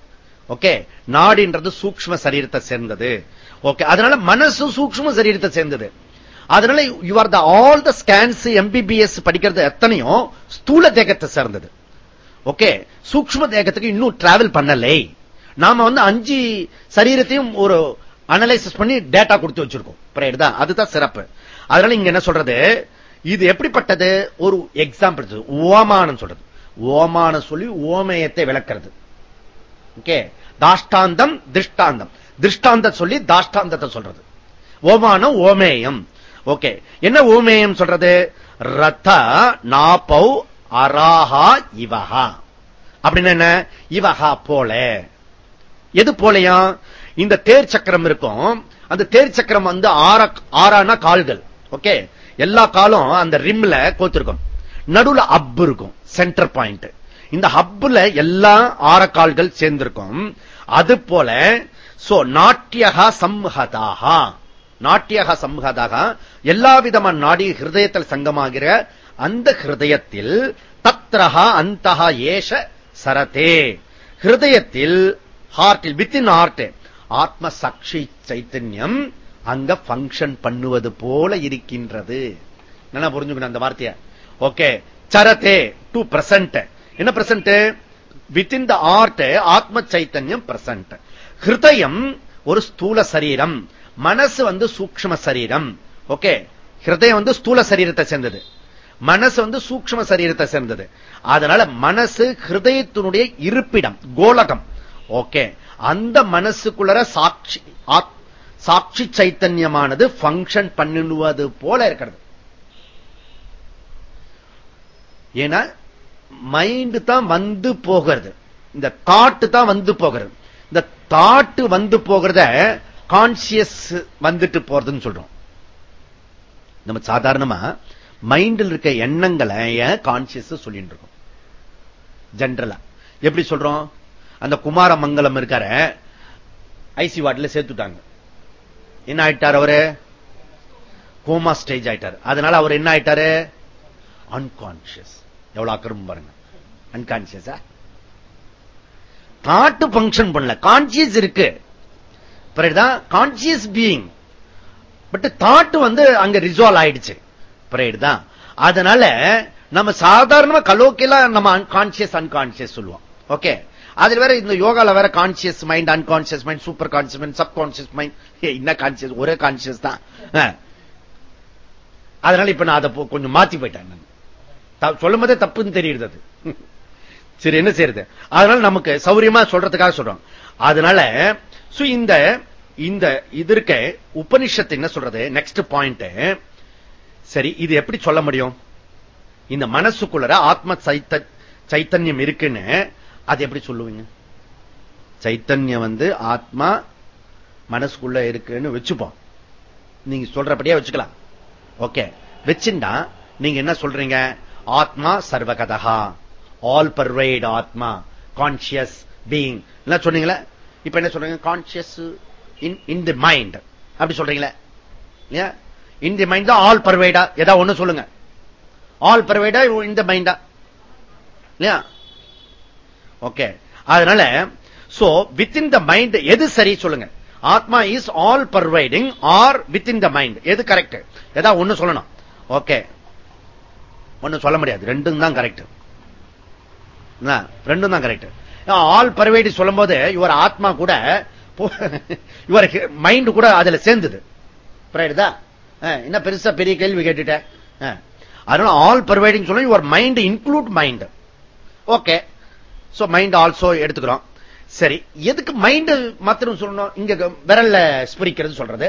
ஓகே? நாடின்றது சூக்ஷ்ம சரீரத்தை சேர்ந்தது. ஓகே? அதனால மனசு சூக்ஷ்ம சரீரத்தை சேர்ந்தது. அதனால you are the all the scans MBBS படிக்கிறது எத்தனையும் ஸ்தூல தேகத்தை சேர்ந்தது. ஓகே? சூக்ஷ்ம தேகத்துக்கு இன்னும் டிராவல் பண்ணலை. நாம வந்து அஞ்சு சரீரத்தையும் ஒரு அனலைசிஸ் பண்ணி டேட்டா கொடுத்து வச்சிருக்கோம். புரியுதா? அதுதான் சிறப்பு. அதனால இங்க என்ன சொல்றது? இது எப்படிப்பட்டது? ஒரு எக்ஸாம்பிள் ஓமானம் சொல்றது. ஓமானம் சொல்லி ஓமயத்தை விளக்கிறது. ஓகே தாஷ்டாந்தம் திருஷ்டாந்தம். திருஷ்டாந்த சொல்லி தாஷ்டாந்தத்தை சொல்றது. ஓமானம் ஓமேயம் ஓகே என்ன ஓமேயம் சொல்றது? ரத்த நாப்பௌ அராஹா இவஹா. அப்படின்னு என்ன? இவஹா போல. எது போலையா? இந்த தேர் சக்கரம் இருக்கும். அந்த தேர் சக்கரம் வந்து ஆற ஆறான கால்கள். ஓகே எல்லா காலும் அந்த ரிம்ல கோத்திருக்கும். நடுவுல அப் இருக்கும் சென்டர் பாயிண்ட் இந்த ஹப்ல எல்லா ஆரக்கால்கள் சேர்ந்திருக்கும். அது போல சோ நாட்டியகா சம்ஹதாக. நாட்டியக சம்ஹதாக எல்லா விதமான நாடி ஹிருதயத்தில் சங்கமாகிற அந்த ஹிருதயத்தில் தத்ரஹா அந்தஹா ஏஷ சரதே. ஹிருதயத்தில் ஹார்ட்டில் வித்தின் ஹார்ட் ஆத்ம சக்ஷி சைத்தன்யம் அங்க பங்கன் பண்ணுவது போல இருக்கின்றது. என்ன புரிஞ்சுக்கணும் அந்த வார்த்தைய? ஓகே சரத்தே டு பிரசன்ட் என்ன பிரசன்ட் வித்தின் த ஆர்ட் ஆத்ம சைத்தன்யம் பிரசன்ட் ஹிருதயம் ஒரு ஸ்தூல சரீரம். மனசு வந்து சூக்ஷ்ம சரீரம். ஓகே ஹிருதயம் வந்து ஸ்தூல சரீரத்தை சேர்ந்தது. மனசு வந்து சூக்ஷ்ம சரீரத்தை சேர்ந்தது. அதனால மனசு ஹிருதயத்தினுடைய இருப்பிடம் கோலகம். ஓகே அந்த மனசுக்குள்ளர சாட்சி ஆத்- சாட்சி சைத்தன்யமானது ஃபங்க்ஷன் பண்ணுவது போல இருக்கிறது. ஏன்னா மைண்ட் தான் வந்து போகிறது. இந்த தாட்டு தான் வந்து போகிறது. இந்த தாட்டு வந்து போகிறத கான்சியஸ் வந்துட்டு போறதுன்னு சொல்றோம். நம்ம சாதாரணமா மைண்டில் இருக்க எண்ணங்களை கான்சியஸ் சொல்லிட்டு இருக்கோம். ஜென்ரலா எப்படி சொல்றோம்? அந்த குமாரமங்கலம் இருக்கார ஐசி வார்டில் சேர்த்துட்டாங்க. என்ன ஆயிட்டார் அவரு? கோமா ஸ்டேஜ் ஆயிட்டார். அதனால அவர் என்ன ஆயிட்டாரு அன்கான்சியஸ் எவ்வளவு அக்கறம் பாருங்க. அன்கான்சியஸா தாட்டு பங்கன் பண்ணல. கான்சியஸ் இருக்கு. கான்சியஸ் பீயிங் பட் தாட்டு வந்து அங்க ரிசால்வ் ஆயிடுச்சு. தான் அதனால நம்ம சாதாரணமா கலோக்கில நம்ம அன்கான்சியஸ் அன்கான்சியஸ் சொல்லுவோம். ஓகே அதுல வேற இந்த யோகால வேற conscious mind unconscious mind super conscious mind sub conscious mind என்ன கான்சியஸ் ஒரே கான்சியஸ் தான். அதனால இப்ப நான் அதை கொஞ்சம் மாத்தி போயிட்டேன் சொல்லும் போதே தப்புன்னு தெரியுது அது. சரி என்ன செய்யறது அதனால நமக்கு சௌரியமா சொல்றதுக்காக சொல்றோம். அதனால இந்த இந்த இது இருக்க உபனிஷத்து என்ன சொல்றது? நெக்ஸ்ட் பாயிண்ட் சரி இது எப்படி சொல்ல முடியும்? இந்த மனசுக்குள்ள ஆத்ம சைத்த சைத்தன்யம் இருக்குன்னு அது எப்படி சொல்லுவீங்க? சைத்தன்யம் வந்து ஆத்மா மனசுக்குள்ள இருக்குன்னு வச்சுப்போம். நீங்க சொல்றபடியா வச்சுக்கலாம். ஓகே. வச்சுண்டா நீங்க என்ன சொல்றீங்க? ஆத்மா சர்வகதா ஆல் பர்வைட் ஆத்மா. கான்சியஸ் பீயிங் என்ன சொன்னீங்களே? இப்ப என்ன சொல்றீங்க? Conscious in in the mind அப்படி சொல்றீங்களே? இன் தி மைண்ட் தான் ஆல் பர்வைடா ஏதாவது ஒண்ணு சொல்லுங்க. ஆல் பர்வைடா இந்த மைண்டா இல்லையா? ஓகே அதனால so within the mind எது சரி சொல்லுங்க. ஆத்மா is all pervading or within the mind எது கரெக்ட் ஏதாவது ஒண்ணு சொல்லணும். ஓகே ஒண்ணு சொல்ல முடியாது. ரெண்டும் தான் கரெக்ட் ரெண்டும் தான் கரெக்ட் ஆல் பர்வைடி சொல்லும் போது இவர் ஆத்மா கூட இவர் மைண்ட் கூட அதுல சேர்ந்தது. என்ன பெருசா பெரிய கேள்வி கேட்டுட்டேன் அதனால ஆல் பர்வைடிங் சொல்லும் your mind include mind okay so mind also எடுத்துக்கிறோம். சரி எதுக்கு மைண்ட் மாத்திரம் சொல்லணும்? இங்க விரல்ல ஸ்பிரிக்கிறது சொல்றது.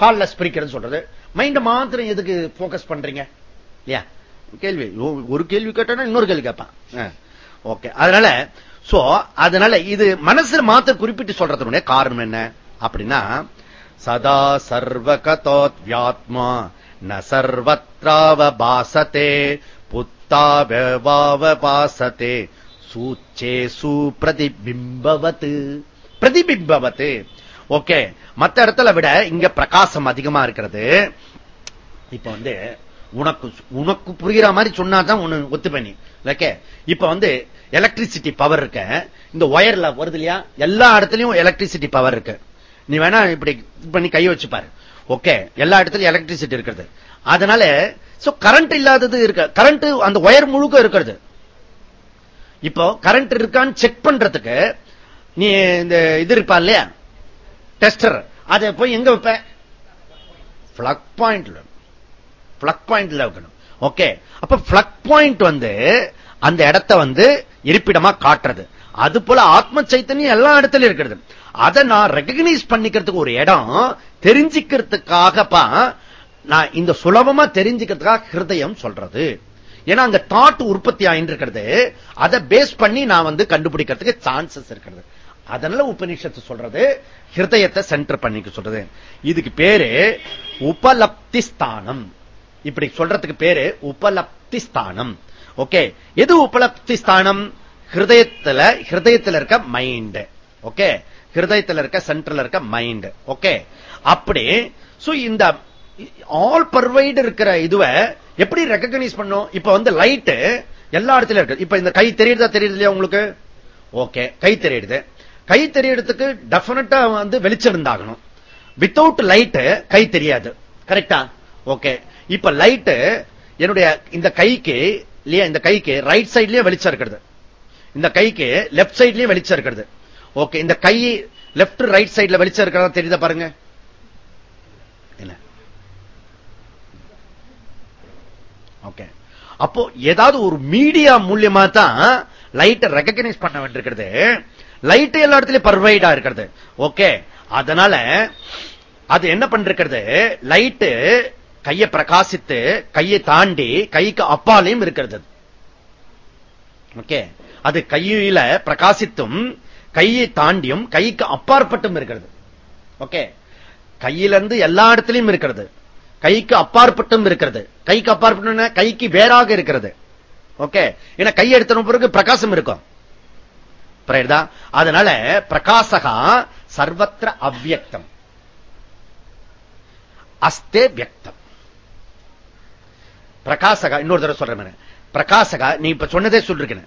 காலில் ஸ்பிரிக்கிறது சொல்றது. மைண்ட் மாத்திரம் எதுக்கு போக்கஸ் பண்றீங்க? இல்லையா? கேள்வி. ஒரு கேள்வி கேட்டா இன்னொரு கேள்வி கேட்பான். ஓகே அதனால சோ அதனால இது மனசுல மாத்திர குறிப்பிட்டு சொல்றதுடைய காரணம் என்ன? அப்படின்னா சதா சர்வகதோத் வியாத்மா ந சர்வத்ராவபாசத்தே புத்தாவபாசத்தே சூச்சே சுபிரதிபிம்பவத்து பிரதிபிம்பவத்து ஓகே மத்த இடத்துல விட இங்க பிரகாசம் அதிகமா இருக்கிறது. இப்ப வந்து உனக்கு உனக்கு புரிகிற மாதிரி சொன்னாதான் உனக்கு ஒத்து பண்ணி ஓகே இப்ப வந்து எலக்ட்ரிசிட்டி பவர் இருக்க. இந்த ஒயர்ல வருது இல்லையா? எல்லா இடத்துலயும் எலக்ட்ரிசிட்டி பவர் இருக்கு. நீ வேணா இப்படி பண்ணி கை வச்சு பாரு. ஓகே எல்லா இடத்துலயும் எலக்ட்ரிசிட்டி இருக்கிறது. அதனால கரண்ட் இல்லாதது இருக்க கரண்ட் அந்த ஒயர் முழுக்க இருக்கிறது. இப்போ கரண்ட் இருக்கான்னு செக் பண்றதுக்கு நீ இந்த இது இருப்பா இல்லையா? டெஸ்டர் அதை போய் எங்க வைப்ப? பிளக் பாயிண்ட்ல பிளக் பாயிண்ட்ல வைக்கணும். ஓகே அப்ப பிளக் பாயிண்ட் வந்து அந்த இடத்தை வந்து இருப்பிடமா காட்டுறது. அது போல ஆத்ம சைத்தன்யம் எல்லா இடத்துலயும் இருக்கிறது. அதை நான் ரெகனைஸ் பண்ணிக்கிறதுக்கு ஒரு இடம் தெரிஞ்சுக்கிறதுக்காகப்பா நான் இந்த சுலபமா தெரிஞ்சுக்கிறதுக்காக ஹிருதயம் சொல்றது. ஏன்னா அங்க தாட் உற்பத்தி ஆயின்னு இருக்கிறது அதை பேஸ் பண்ணி நான் வந்து கண்டுபிடிக்கிறதுக்கு சான்சஸ் இருக்கிறது. அதனால உபநிஷத்து சொல்றது ஹிருதயத்தை சென்டர் பண்ணிக்க சொல்றது. இதுக்கு பேரு உபலப்தி ஸ்தானம் இப்படி சொல்றதுக்கு பேரு உபலப்தி ஸ்தானம் ஓகே எது உபலப்தி ஸ்தானம் ஹிருதயத்துல ஹிருதயத்தில் இருக்க மைண்ட் ஓகே ஹிருதயத்தில் இருக்க சென்டர்ல இருக்க மைண்ட் ஓகே அப்படி இந்த ஆல் பர்வைடு இருக்கிற இதுவை எப்படி ரெக்கக்னைஸ் பண்ணும்? இப்ப வந்து லைட்டு எல்லா இடத்துல இருக்கு. இப்ப இந்த கை தெரியுதா தெரியுது இல்லையா உங்களுக்கு? ஓகே கை தெரியுது. கை தெரியறதுக்கு டெபினட்டா வந்து வெளிச்சம் இருந்தாகணும். வித்தவுட் லைட்டு கை தெரியாது. கரெக்டா ஓகே இப்ப லைட்டு என்னுடைய இந்த கைக்கு இல்லையா இந்த கைக்கு ரைட் சைட்லயே வெளிச்சம் இருக்கிறது. இந்த கைக்கு லெப்ட் சைட்லயே வெளிச்சம் இருக்கிறது. ஓகே இந்த கை லெப்ட் ரைட் சைட்ல வெளிச்சம் இருக்கிறதா தெரியுதா பாருங்க? ஓகே அப்போ ஏதாவது ஒரு மீடியா மூலியமா தான் லைட்டை ரெகனைஸ் பண்ண வேண்டியிருக்கிறது. லைட் எல்லா இடத்துலயும் பர்வைடா இருக்கிறது. ஓகே அதனால அது என்ன பண்றது லைட்டு கையை பிரகாசித்து கையை தாண்டி கைக்கு அப்பாலையும் இருக்கிறது. ஓகே அது கையில பிரகாசித்தும் கையை தாண்டியும் கைக்கு அப்பாற்பட்டும் இருக்கிறது. ஓகே கையிலிருந்து எல்லா இடத்துலையும் இருக்கிறது. கைக்கு அப்பாற்பட்டும் இருக்கிறது. கைக்கு அப்பாற்பட்ட கைக்கு வேறாக இருக்கிறது. ஓகே? ஏன்னா கை எடுத்த பிறகு பிரகாசம் இருக்கும். அதனால பிரகாசகா சர்வத்திர அவ்வக்தம் அஸ்தே வியக்தம். பிரகாசகா இன்னொரு தடவை சொல்றேன் பிரகாசகா நீ இப்ப சொன்னதே சொல்றேன்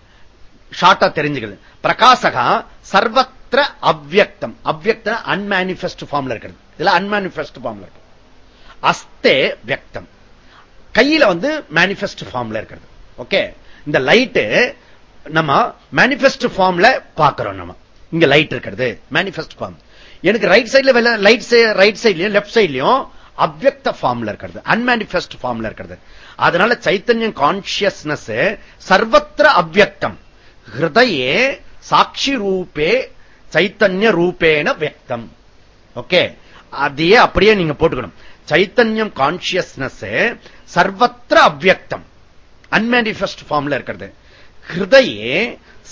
ஷார்ட்டா தெரிஞ்சுக்கிறது பிரகாசகா சர்வத்திர அவ்வக்தம் அவ்வக்த அன்மேனிபெஸ்ட் ஃபார்ம்ல இருக்கிறது. இதுல அன்மேனிபெஸ்ட் ஃபார்ம்ல இருக்கு அஸ்தே வியக்தம். கையில வந்து மேனிபெஸ்ட் ஃபார்ம்ல இருக்கிறது. ஓகே இந்த லைட்டு நம்ம மேனிபெஸ்ட் ஃபார்ம்ல பாக்குறோம் நம்ம. இங்க லைட் இருக்கிறது. மேனிபெஸ்ட் ஃபார்ம் எனக்கு ரைட் சைட்ல லைட் ரைட் சைட்லயும் லெப்ட் சைட்லயும் அவ்வக்த ஃபார்ம்ல இருக்கிறது. அன்மேனிபெஸ்ட் ஃபார்ம்ல இருக்கிறது. அதனால சைத்தன்யம் கான்சியஸ்னஸ் சர்வத்திர அவ்வக்தம். ஹிருதயே சாட்சி ரூபே சைத்தன்ய ரூபேன வியக்தம். ஓகே அதையே அப்படியே நீங்க போட்டுக்கணும். சைத்தன்யம் கான்சியஸ்னஸ் சர்வத்திர அவ்வக்தம் அன்மேனிபெஸ்ட் ஃபார்ம்ல இருக்கிறது. ஹிருதயே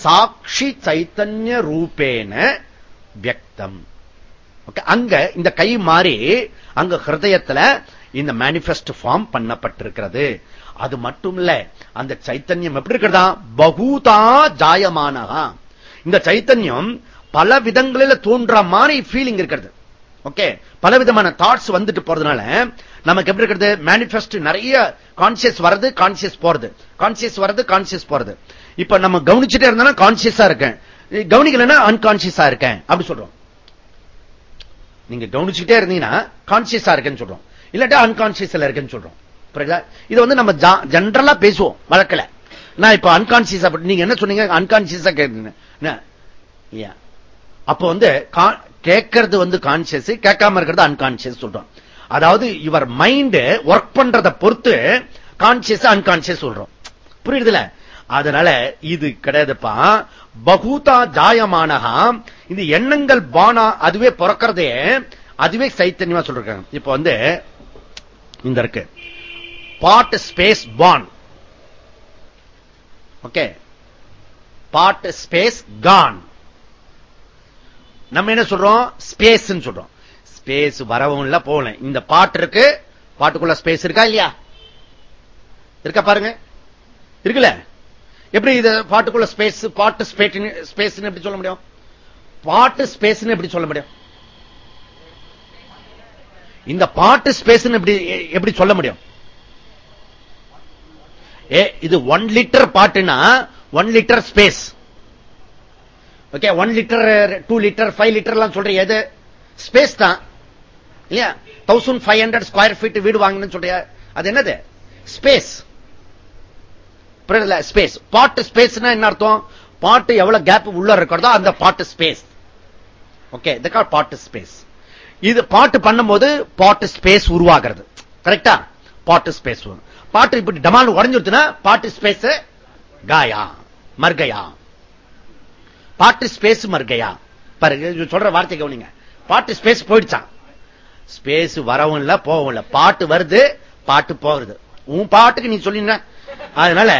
சாட்சி சைத்தன்ய ரூபேன வியக்தம். அங்க இந்த கை மாறி அங்க ஹிருதயத்துல இந்த மேனிபெஸ்ட் ஃபார்ம் பண்ணப்பட்டிருக்கிறது. அது மட்டும் இல்ல அந்த சைத்தன்யம் எப்படி இருக்கிறதா? பகுதா ஜாயமானகா இந்த சைத்தன்யம் பல விதங்களில் தோன்ற மாதிரி ஃபீலிங் இருக்கிறது. ஓகே பல விதமான தாட்ஸ் வந்துட்டு போறதுனால நமக்கு எப்படி இருக்கிறது? மேனிபெஸ்ட் நிறைய கான்சியஸ் வருது கான்சியஸ் போறது. கான்சியஸ் வருது கான்சியஸ் போறது. இப்ப நம்ம கவனிச்சுட்டே இருந்தா கான்சியஸா இருக்கேன். கவனிக்கலன்னா அன்கான்சியஸா இருக்கேன். அப்படி சொல்றோம். நீங்க கவனிச்சுட்டே இருந்தீங்கன்னா கான்சியஸா இருக்கேன்னு சொல்றோம். இல்லாட்டா அன்கான்சியஸ்ல இருக்கேன்னு சொல்றோம். இது வந்து நம்ம ஜென்ரலா பேசுவோம் வழக்கில். நான் இப்ப அன்கான்சியஸா நீங்க என்ன சொன்னீங்க? அன்கான்சியஸா கேட்டீங்க. அப்ப வந்து கேட்கறது வந்து கான்சியஸ் கேட்காம இருக்கிறது அன்கான்சியஸ் சொல்றோம். அதாவது இவர் மைண்ட் ஒர்க் பண்றதை பொறுத்து கான்சியஸ் அன்கான்சியஸ் சொல்றோம். புரியுதுல? அதனால இது கிடையாதுப்பா. பகுதா ஜாயமானகா இந்த எண்ணங்கள் பானா அதுவே பிறக்கிறதே அதுவே சைத்தன்யமா சொல்றாங்க இப்ப வந்து இந்த இருக்கு. Pot space born okay pot space gone நம்ம என்ன சொல்றோம்? ஸ்பேஸ் சொல்றோம். ஸ்பேஸ் வரவும் இல்ல போகல இந்த பாட்டு இருக்கு. பாட்டுக்குள்ள ஸ்பேஸ் இருக்கா இல்லையா? இருக்கா பாருங்க. இருக்குல்ல? எப்படி இது பாட்டுக்குள்ள ஸ்பேஸ் பாட்டு ஸ்பேஸ் எப்படி சொல்ல முடியும்? பாட்டு ஸ்பேஸ் எப்படி சொல்ல முடியும்? இந்த பாட்டு ஸ்பேஸ் எப்படி எப்படி சொல்ல முடியும்? ஏ இது ஒன் லிட்டர் பாட்டுனா one litre space okay one litre two litre five litre எல்லாம் சொல்றீங்க எது? ஸ்பேஸ் தான். இல்லையா? Thousand five hundred square feet வீடு வாங்கணும்னு சொல்றிய? அது என்னது? ஸ்பேஸ் ஸ்பேஸ் பாட்டு ஸ்பேஸ்னா என்ன அர்த்தம்? பாட்டு எவ்வளவு கேப் உள்ள இருக்கிறதோ அந்த பாட்டு ஸ்பேஸ் ஓகே பாட்டு ஸ்பேஸ் இது பாட்டு பண்ணும்போது பாட்டு ஸ்பேஸ் உருவாகிறது. கரெக்டா பாட்டு ஸ்பேஸ் பாட்டு இப்படி டமாண்ட் உடஞ்சிருச்சுன்னா பாட்டு ஸ்பேஸ் காயா? மர்கயா? பாட்டு ஸ்பேஸ் மறுக்கையா? பாருங்க சொல்ற வார்த்தை கவனிங்க. பாட்டு ஸ்பேஸ் போயிடுச்சான் ஸ்பேஸ் வரவும் இல்ல போகவும் இல்ல. பாட்டு வருது பாட்டு போகுது உன் பாட்டுக்கு நீ சொல்லின. அதனால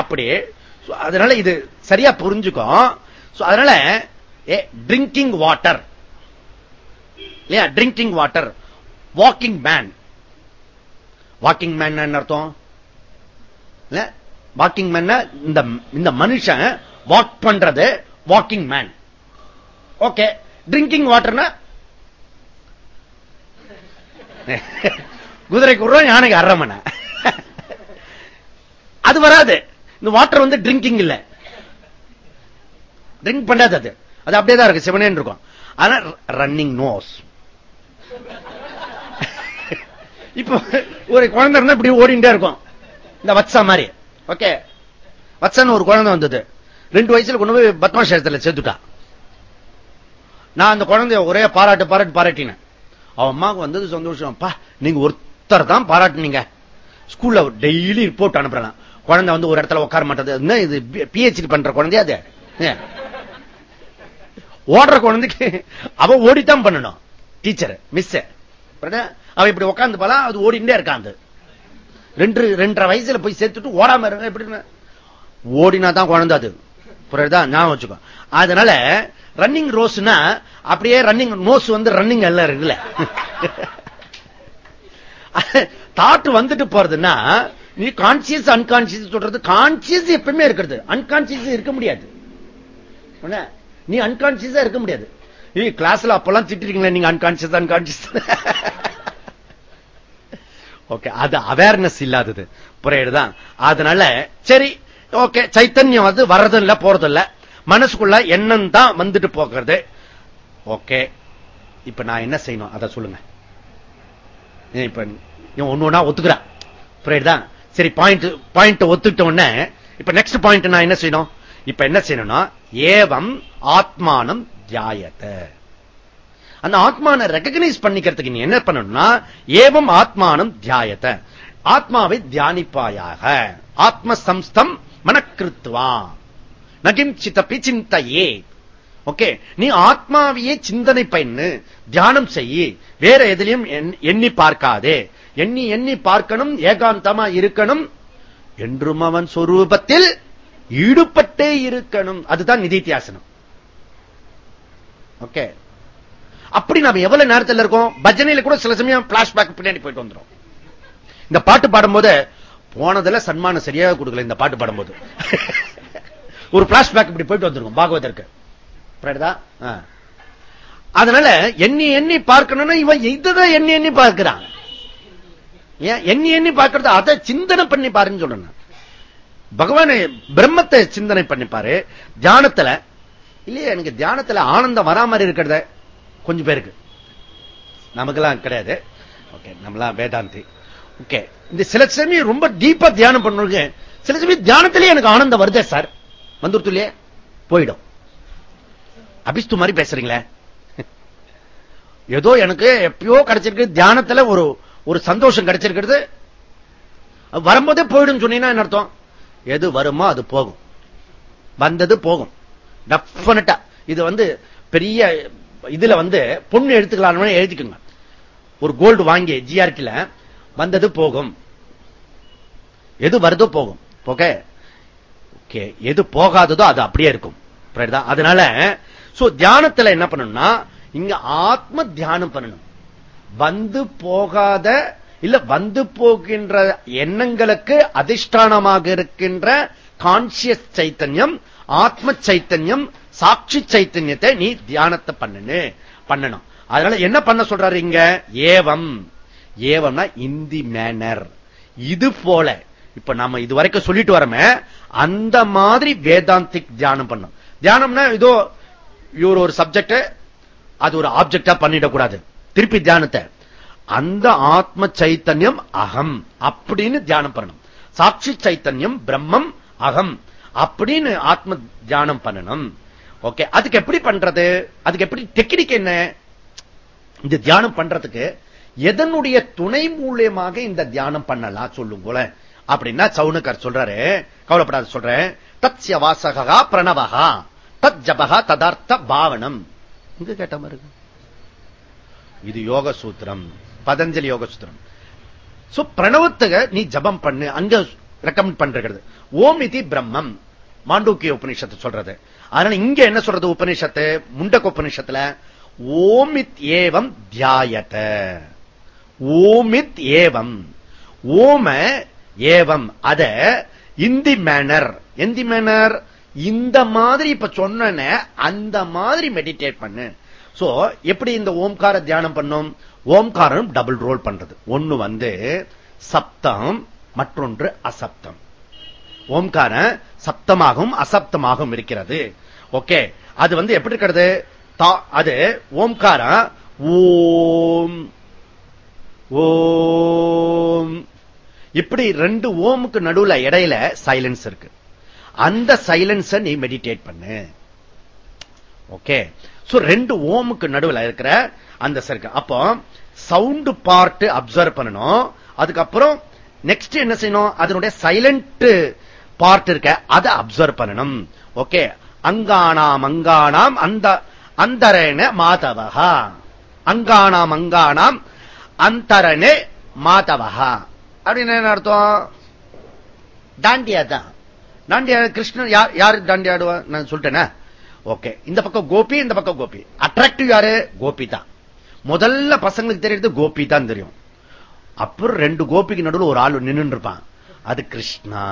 அப்படி. அதனால இது சரியா புரிஞ்சுக்கும் அதனால ட்ரிங்கிங் வாட்டர் இல்லையா? Drinking water walking man walking man என்ன அர்த்தம்? வாக்கிங் மேன் இந்த இந்த மனுஷன் வாக் பண்றது வாக்கிங் மேன் ஓகே ட்ரிங்கிங் வாட்டர்னா குதிரைக்கு விடுறோம் யானைக்கு அறமன. அது வராது. இந்த வாட்டர் வந்து ட்ரிங்கிங் இல்ல. ட்ரிங்க் பண்ணாது அது. அது அப்படியே தான் இருக்கு சிவனேன்னு இருக்கும். ஆனா ரன்னிங் நோஸ் இப்ப ஒரு குழந்தை இருந்தா இப்படி ஓடிண்டே இருக்கும். இந்த வத்சா மாதிரி. ஓகே வத்சன் ஒரு குழந்தை வந்தது. ரெண்டு வயசுல கொண்டு போய் பத்மாசேரத்தில் சேர்த்துட்டா. நான் அந்த குழந்தைய ஒரே பாராட்டு பாராட்டு பாராட்டினேன். அவன் அம்மாவுக்கு வந்தது சந்தோஷம்ப்பா நீங்க ஒருத்தர் தான் பாராட்டினீங்க. ஸ்கூல்ல டெய்லி ரிப்போர்ட் அனுப்புறான். குழந்தை வந்து ஒரு இடத்துல உட்கார மாட்டது இது பிஹெச்டி பண்ற குழந்தையா அது? ஓடுற குழந்தைக்கு அவ ஓடித்தான் பண்ணணும். டீச்சர் மிஸ் அவ இப்படி உட்காந்து போலாம் அது ஓடிண்டே இருக்காந்து ரெண்டு ரெண்டரை வயசுல போய் சேர்த்துட்டு ஓடாம இருங்க எப்படி ஓடினா தான் குழந்தை அது. புரியுதா ஞாபகம் வச்சுக்கோ. அதனால ரன்னிங் ரோஸ்னா அப்படியே ரன்னிங் நோஸ் வந்து ரன்னிங் எல்லாம் இருக்குல்ல. தாட்டு வந்துட்டு போறதுன்னா நீ கான்சியஸ் அன்கான்சியஸ் சொல்றது கான்சியஸ் எப்பவுமே இருக்கிறது. அன்கான்சியஸ் இருக்க முடியாது. நீ அன்கான்சியஸா இருக்க முடியாது. நீ கிளாஸ்ல அப்பெல்லாம் திட்டிருக்கீங்களா நீங்க அன்கான்சியஸ் அன்கான்சியஸ் ஓகே அது அவேர்னஸ் இல்லாதது. புரியுதுதான் அதனால சரி ஓகே சைத்தன்யம் அது வர்றதும் இல்ல போறதும் இல்ல மனசுக்குள்ள எண்ணம் தான் வந்துட்டு போகிறது. ஓகே இப்ப நான் என்ன செய்யணும்? அதை சொல்லுங்க. இப்ப ஒன்னு ஒன்னா ஒத்துக்கிறான். சரி பாயிண்ட் பாயிண்ட் ஒத்துக்கிட்ட உடனே இப்ப நெக்ஸ்ட் பாயிண்ட் நான் என்ன செய்யணும்? இப்ப என்ன செய்யணும்னா ஏவம் ஆத்மானம் தியாயத்த. அந்த ஆத்மான ரெகனைஸ் பண்ணிக்கிறதுக்கு நீ என்ன பண்ணணும்னா ஏவம் ஆத்மானம் தியாயத்த. ஆத்மாவை தியானிப்பாயாக. ஆத்ம சம்ஸ்தம் மனக்கிருத்துவா? நகிம்சித்தப்பி சிந்தையே ஓகே நீ ஆத்மாவையே சிந்தனை பண்ணு தியானம் செய்யி வேற எதுலையும் எண்ணி பார்க்காதே. எண்ணி எண்ணி பார்க்கணும் ஏகாந்தமா இருக்கணும். என்றும் அவன் சொரூபத்தில் ஈடுபட்டே இருக்கணும். அதுதான் நிதித்தியாசனம். ஓகே. அப்படி நாம எவ்வளவு நேரத்தில் இருக்கோம்? பஜனையில கூட சில சமயம் பிளாஷ்பேக் பின்னாடி போயிட்டு வந்துடும் இந்த பாட்டு பாடும்போது போனதுல சன்மானம் சரியாக கொடுக்கல இந்த பாட்டு பாடும்போது. ஒரு பிளாஷ்பேக் இப்படி போயிட்டு வந்திருக்கும் பாகவதற்கு. அதனால எண்ணி எண்ணி பார்க்கணும்னா இவன் இதுதான் எண்ணி எண்ணி பார்க்கிறான். எண்ணி எண்ணி பார்க்கறது அதை சிந்தனை பண்ணி பாருன்னு சொல்லணும். பகவான பிரம்மத்தை சிந்தனை பண்ணிப்பாரு தியானத்துல இல்லையா எனக்கு தியானத்துல ஆனந்தம் வரா மாதிரி இருக்கிறத கொஞ்சம் பேருக்கு. நமக்கெல்லாம் கிடையாது. ஓகே நம்மளாம் வேதாந்தி. ஓகே. இந்த சில சமயம் ரொம்ப டீப்பா தியானம் பண்ணுங்க சில சமயம் தியானத்திலே எனக்கு ஆனந்தம் வருதே சார். வந்துருத்துலயே போயிடும். அபிஸ்து மாதிரி பேசுறீங்களே. ஏதோ எனக்கு எப்பயோ கிடைச்சிருக்கு தியானத்துல ஒரு ஒரு சந்தோஷம் கிடைச்சிருக்கிறது. வரும்போதே போயிடும் சொன்னீங்கன்னா என்ன அர்த்தம்? எது வருமோ அது போகும். வந்தது போகும். டெஃபினட்டா இது வந்து பெரிய இதுல வந்து பொண்ணு எடுத்துக்கலாம் எழுதிக்கோங்க. ஒரு கோல்டு வாங்கி ஜிஆர்டில வந்தது போகும். எது வருதோ போகும். Okay okay. எது போகாததோ அது அப்படியே இருக்கும். அதனால தியானத்தில் என்ன பண்ணணும்னா இங்க ஆத்ம தியானம் பண்ணணும். வந்து போகாத இல்ல வந்து போகின்ற எண்ணங்களுக்கு அதிஷ்டானமாக இருக்கின்ற கான்சியஸ் சைத்தன்யம் ஆத்ம சைத்தன்யம் சாட்சி சைத்தன்யத்தை நீ தியானத்தை பண்ணு பண்ணணும். அதனால என்ன பண்ண சொல்றாரு இங்க? ஏவம். ஏவம்னா இந்தி மேனர் இது போல. இப்ப நம்ம இது வரைக்கும் சொல்லிட்டு வரமே அந்த மாதிரி வேதாந்திக் தியானம் பண்ணும். தியானம்னா இதோ இவர் ஒரு சப்ஜெக்ட் அது ஒரு ஆப்ஜெக்டா பண்ணிடக்கூடாது. திருப்பி தியானத்தை. அந்த ஆத்ம சைத்தன்யம் அகம் அப்படின்னு தியானம் பண்ணணும். சாட்சி சைத்தன்யம் பிரம்மம் அகம் அப்படின்னு ஆத்ம தியானம் பண்ணணும். ஓகே அதுக்கு எப்படி பண்றது? அதுக்கு எப்படி டெக்னிக் என்ன? இந்த தியானம் பண்றதுக்கு எதனுடைய துணை மூலியமாக இந்த தியானம் பண்ணலாம் சொல்லுங்களேன். அப்படின்னா சவுனுக்கர் சொல்றாரு. கவலைப்படாத சொல்றேன். தத்ய வாசகா பிரணவகா தத் ஜபகா ததார்த்த பாவனம். இங்க கேட்ட மாதிரி இது யோக சூத்திரம். பதஞ்சலி யோக சூத்திரம். சோ பிரணவத்துக நீ ஜபம் பண்ணு. அங்க ரெக்கமெண்ட் பண்றது. ஓம் இது பிரம்மம். மாண்டூக்கிய உபநிஷத்து சொல்றது. அதனால இங்க என்ன சொல்றது உபநிஷத்து? முண்டக உபநிஷத்துல ஓமித் ஏவம் தியாயத்தை ஓமித் ஏவம். ஓம ஏவம். அத இந்தி மேனர் எந்தி மேனர் இந்த மாதிரி இப்ப சொன்ன அந்த மாதிரி மெடிடேட் பண்ணு. சோ எப்படி இந்த ஓம்கார தியானம் பண்ணும்? ஓம்காரம் டபுள் ரோல் பண்றது. ஒண்ணு வந்து சப்தம் மற்றொன்று அசப்தம். ஓம்கார சப்தமாகவும் அசப்தமாகவும் இருக்கிறது. ஓகே அது வந்து எப்படி இருக்கிறது? அது ஓம்காரம் ஓம் ஓம். இப்படி ரெண்டு ஓமுக்கு நடுவுல இடையில சைலன்ஸ் இருக்கு. அந்த சைலன்ஸ நீ மெடிடேட் பண்ணு. ஓகே ரெண்டு ஓமுக்கு நடுவில் இருக்கிற அந்த சர்க்கு அப்போ சவுண்ட் பார்ட் அப்சர்வ் பண்ணணும். அதுக்கப்புறம் நெக்ஸ்ட் என்ன செய்யணும்? அதனுடைய சைலண்ட் பார்ட் இருக்க. அதை அப்சர்வ் பண்ணணும். ஓகே அங்கானாம் அங்கானாம் அந்த அந்தரேன மாதவகா அங்கானாம் அங்கானாம் அந்தரனே மாதவகா அப்படின்னு என்ன அர்த்தம்? தாண்டியா தான். தாண்டியா? கிருஷ்ணன் யார் யாரு தாண்டி ஆடுவா நான் சொல்லிட்டேன. ஓகே. இந்த பக்கம் கோபி இந்த பக்கம் கோபி. அட்ராக்டிவ் யாரு? கோபி தான். முதல்ல பசங்களுக்கு தெரியறது கோபி தான் தெரியும். அப்புறம் ரெண்டு கோபிக்கு நடுவில் ஒரு ஆள் நின்று இருப்பான் அது கிருஷ்ணா.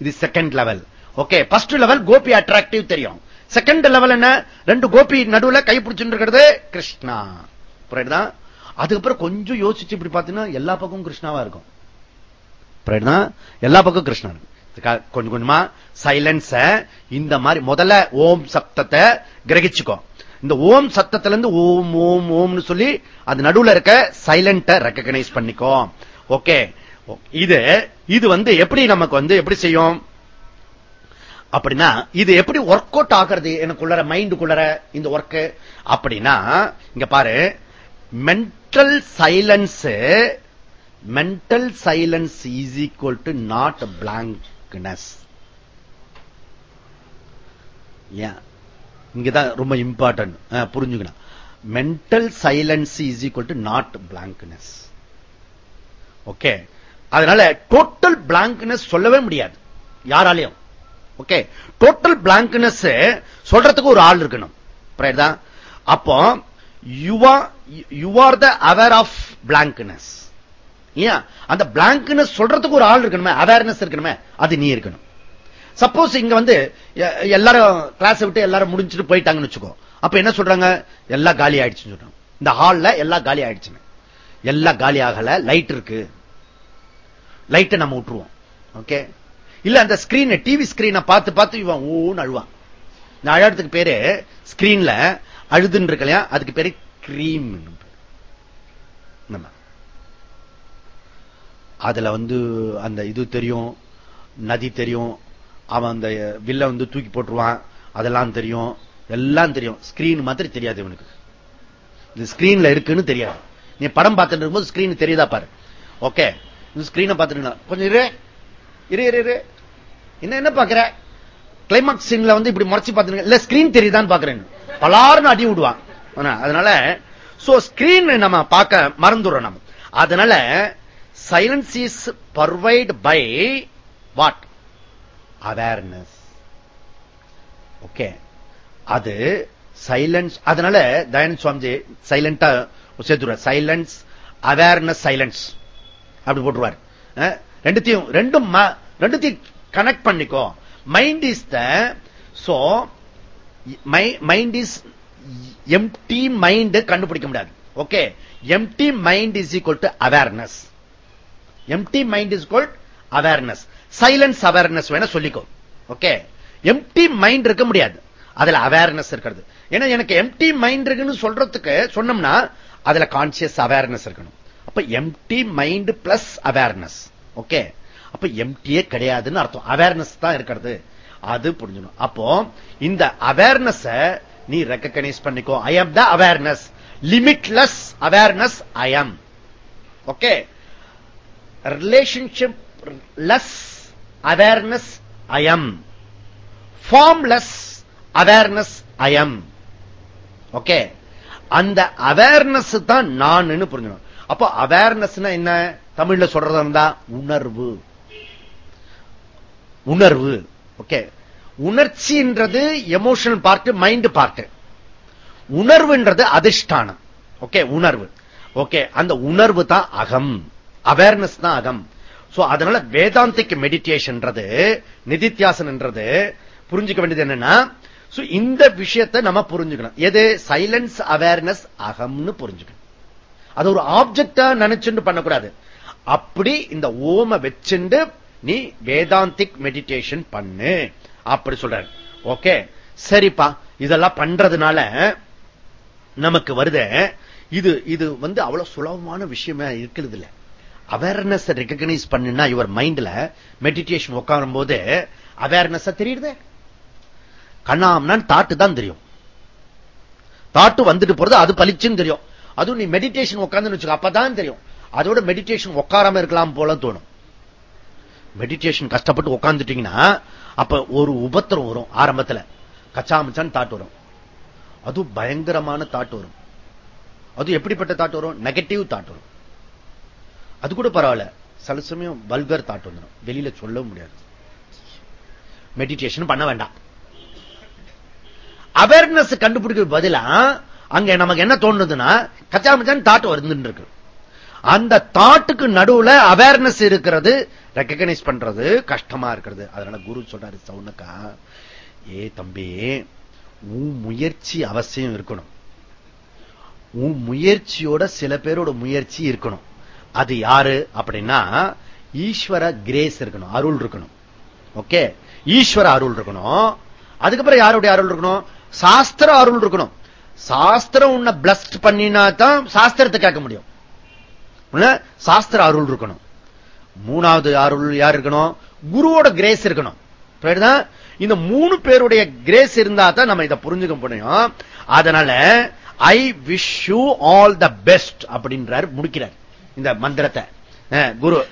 இது second level okay. First level Gopi attractive தெரியும். செகண்ட் லெவல் என்ன? ரெண்டு கோபி நடுவில் கை பிடிச்சுட்டு இருக்கிறது கிருஷ்ணா. புரியுதுதான் அதுக்கப்புறம் கொஞ்சம் யோசிச்சு இப்படி பார்த்தீங்கன்னா எல்லா பக்கமும் கிருஷ்ணாவா இருக்கும். எல்லா பக்கம் கிருஷ்ணா இருக்கும். கொஞ்சம் கொஞ்சமா சைலன்ஸ இந்த மாதிரி முதல்ல ஓம் சப்தத்தை கிரகிச்சுக்கோ. இந்த ஓம் சத்தத்துல இருந்து ஓம் ஓம் ஓம்னு சொல்லி அது நடுவுல இருக்க சைலண்ட ரெக்கக்னைஸ் பண்ணிக்கோ. ஓகே இது இது வந்து எப்படி நமக்கு வந்து எப்படி செய்யும்? அப்படின்னா இது எப்படி ஒர்க் அவுட் ஆகிறது? எனக்குள்ளற மைண்டுக்குள்ளற இந்த ஒர்க் அப்படின்னா இங்க பாரு mental silence mental silence is equal to not blankness இங்கதான் ரொம்ப இம்பார்ட்டன்ட் புரிஞ்சுக்கணும். Mental silence is equal to not blankness okay அதனால டோட்டல் பிளாங்க்னஸ் சொல்லவே முடியாது. யாராலையும். ஓகே டோட்டல் பிளாங்க்னஸ் சொல்றதுக்கு ஒரு ஆள் இருக்கணும். அப்போ you are the aware of blankness அந்த பிளாங்க்னஸ் சொல்றதுக்கு ஒரு ஆள் இருக்கணுமே அவேர்னஸ் இருக்கணுமே அது நீ இருக்கணும். சப்போஸ் இங்க வந்து எல்லாரும் கிளாஸ் விட்டு எல்லாரும் முடிஞ்சுட்டு போயிட்டாங்கன்னு வச்சுக்கோ. அப்ப என்ன சொல்றாங்க? எல்லாம் காலி ஆயிடுச்சுன்னு சொல்றாங்க. இந்த ஹால்ல எல்லாம் காலி ஆயிடுச்சுன்னு. எல்லாம் காலி ஆகல லைட் இருக்கு. லைட்டை நம்ம விட்டுருவோம். ஓகே இல்ல அந்த ஸ்கிரீன் டிவி ஸ்கிரீனை பார்த்து பார்த்து இவன் ஊன்னு அழுவான். இந்த அழகத்துக்கு பேரு ஸ்கிரீன்ல அழுதுன்னு இருக்கலையா அதுக்கு பேரு கிரீம் நம்ம. அதுல வந்து அந்த இது தெரியும் நதி தெரியும் அவன் அந்த வில்ல வந்து தூக்கி போட்டுருவான் அதெல்லாம் தெரியும் எல்லாம் தெரியும். ஸ்கிரீன் மாதிரி தெரியாது இவனுக்கு. இது ஸ்கிரீன்ல இருக்குன்னு தெரியாது. நீ படம் பார்த்துட்டு இருக்கும்போது ஸ்கிரீன் தெரியுதா பாரு. ஓகே ஸ்கிரீனை பார்த்துட்டு கொஞ்சம் இரு. இரு இரு இரு. என்ன என்ன பாக்குற கிளைமாக்ஸ் சீன்ல வந்து இப்படி முறைச்சு பார்த்துருங்க இல்ல ஸ்கிரீன் தெரியுதான்னு பாக்குறேன் பலாருன்னு அடி விடுவான். அதனால சோ ஸ்கிரீன் நம்ம பார்க்க மறந்துடுறோம் நம்ம. அதனால silence is pervade by what awareness okay அது சைலன்ஸ் அதனால தயானந்த் சுவாமிஜி சைலண்டா சேர்த்துருவார் சைலன்ஸ் அவேர்னஸ் சைலன்ஸ் அப்படி போட்டுருவார். ரெண்டுத்தையும் ரெண்டும் ரெண்டுத்தையும் கனெக்ட் பண்ணிக்கோ. Mind is the so mind is empty mind கண்டுபிடிக்க முடியாது. Okay empty mind is equal to awareness empty mind is called awareness silence awareness வேணா சொல்லிக்கோ. ஓகே எம்டி மைண்ட் இருக்க முடியாது. அதுல அவேர்னஸ் இருக்கிறது. ஏன்னா எனக்கு எம்டி மைண்ட் இருக்குன்னு சொல்றதுக்கு சொன்னோம்னா அதுல கான்சியஸ் அவேர்னஸ் இருக்கணும். அப்ப empty mind plus awareness okay அப்ப எம்டியே கிடையாதுன்னு அர்த்தம். அவேர்னஸ் தான் இருக்கிறது. அது புரிஞ்சிடும் அப்போ இந்த அவேர்னஸ் நீ ரெக்கக்னைஸ் பண்ணிக்கோ. I am the awareness limitless awareness I am okay relationshipless awareness I am formless awareness I am okay அந்த அவேர்னஸ் தான் நான் புரிஞ்சிடும் அப்போ அவேர்னஸ் என்ன? தமிழ்ல சொல்றதா இருந்தா உணர்வு. உணர்வு. ஓகே. உணர்ச்சின்றது எமோஷனல் பார்ட் மைண்ட் பார்ட் உணர்வுன்றது அதிஷ்டானம். ஓகே உணர்வு. ஓகே அந்த உணர்வு தான் அகம். அவேர்னஸ் தான் அகம். சோ அதனால வேதாந்திக் மெடிடேஷன்ன்றது நிதித்தியாசன்ன்றது புரிஞ்சுக்க வேண்டியது என்னன்னா சோ இந்த விஷயத்தை நம்ம புரிஞ்சுக்கணும். எது? சைலன்ஸ் அவேர்னஸ் அகம்னு புரிஞ்சுக்கணும். அது ஒரு ஆப்ஜெக்டா நினைச்சுட்டு பண்ணக்கூடாது. அப்படி இந்த ஓம வச்சுண்டு நீ வேதாந்திக் மெடிடேஷன் பண்ணு. அப்படி சொல்ற ஓகே சரிப்பா. இதெல்லாம் பண்றதுனால நமக்கு வருது. இது இது வந்து அவ்வளவு சுலபமான விஷயமா இருக்கிறது இல்ல அவேர்னஸ் ரெகனைஸ் பண்ணுனா இவர் மைண்ட்ல மெடிடேஷன் உட்காரும் போது அவேர்னஸ் தெரியுது கண்ணாம்னா தாட்டு தான் தெரியும். தாட்டு வந்துட்டு போறது அது பளிச்சுன்னு தெரியும். அதுவும் நீ மெடிடேஷன் உட்காந்து வச்சுக்கோ அப்பதான் தெரியும். அதோட மெடிடேஷன் உட்காராம இருக்கலாம் போல தோணும். மெடிடேஷன் கஷ்டப்பட்டு உட்கார்ந்துட்டீங்கன்னா அப்ப ஒரு உபத்திரம் வரும் ஆரம்பத்துல. கச்சாமச்சான்னு தாட் வரும். அது பயங்கரமான தாட் வரும். அது எப்படிப்பட்ட தாட் வரும்? நெகட்டிவ் தாட் வரும். அது கூட பரவாயில்ல. சில சமயம் வல்கர் தாட் வந்துடும் வெளியில சொல்ல முடியாது. மெடிடேஷன் பண்ண வேண்டாம். அவேர்னஸ் கண்டுபிடிக்க பதிலா அங்க நமக்கு என்ன தோணுதுன்னா கச்சாமச்சான் தாட் வருதுன்னு இருக்கு. அந்த தாட்டுக்கு நடுவுல அவேர்னஸ் இருக்கிறது ரெக்கக்னைஸ் பண்றது கஷ்டமா இருக்கிறது. அதனால குரு சொல்றாரு சவுனக்கா ஏ தம்பி உன் முயற்சி அவசியம் இருக்கணும். உன் முயற்சியோட சில பேரோட முயற்சி இருக்கணும். அது யாரு அப்படின்னா ஈஸ்வர கிரேஸ் இருக்கணும் அருள் இருக்கணும். ஓகே? ஈஸ்வர அருள் இருக்கணும். அதுக்கப்புறம் யாருடைய அருள் இருக்கணும்? சாஸ்திர அருள் இருக்கணும். சாஸ்திரம் உன்னை பிளஸ்ட் பண்ணினா தான் சாஸ்திரத்தை கேட்க முடியும். சாஸ்திர அருள் இருக்கணும். மூணாவது அருள் யார் இருக்கணும்? குருவோட கிரேஸ் இருக்கணும். இந்த மூணு பேருடைய கிரேஸ் இருந்தா தான் நம்ம இதை புரிஞ்சுக்க முடியும். அதனால I wish you all the best அப்படின்றார் முடிக்கிறார். இந்த மந்திரத்தை. அஹ், குரு.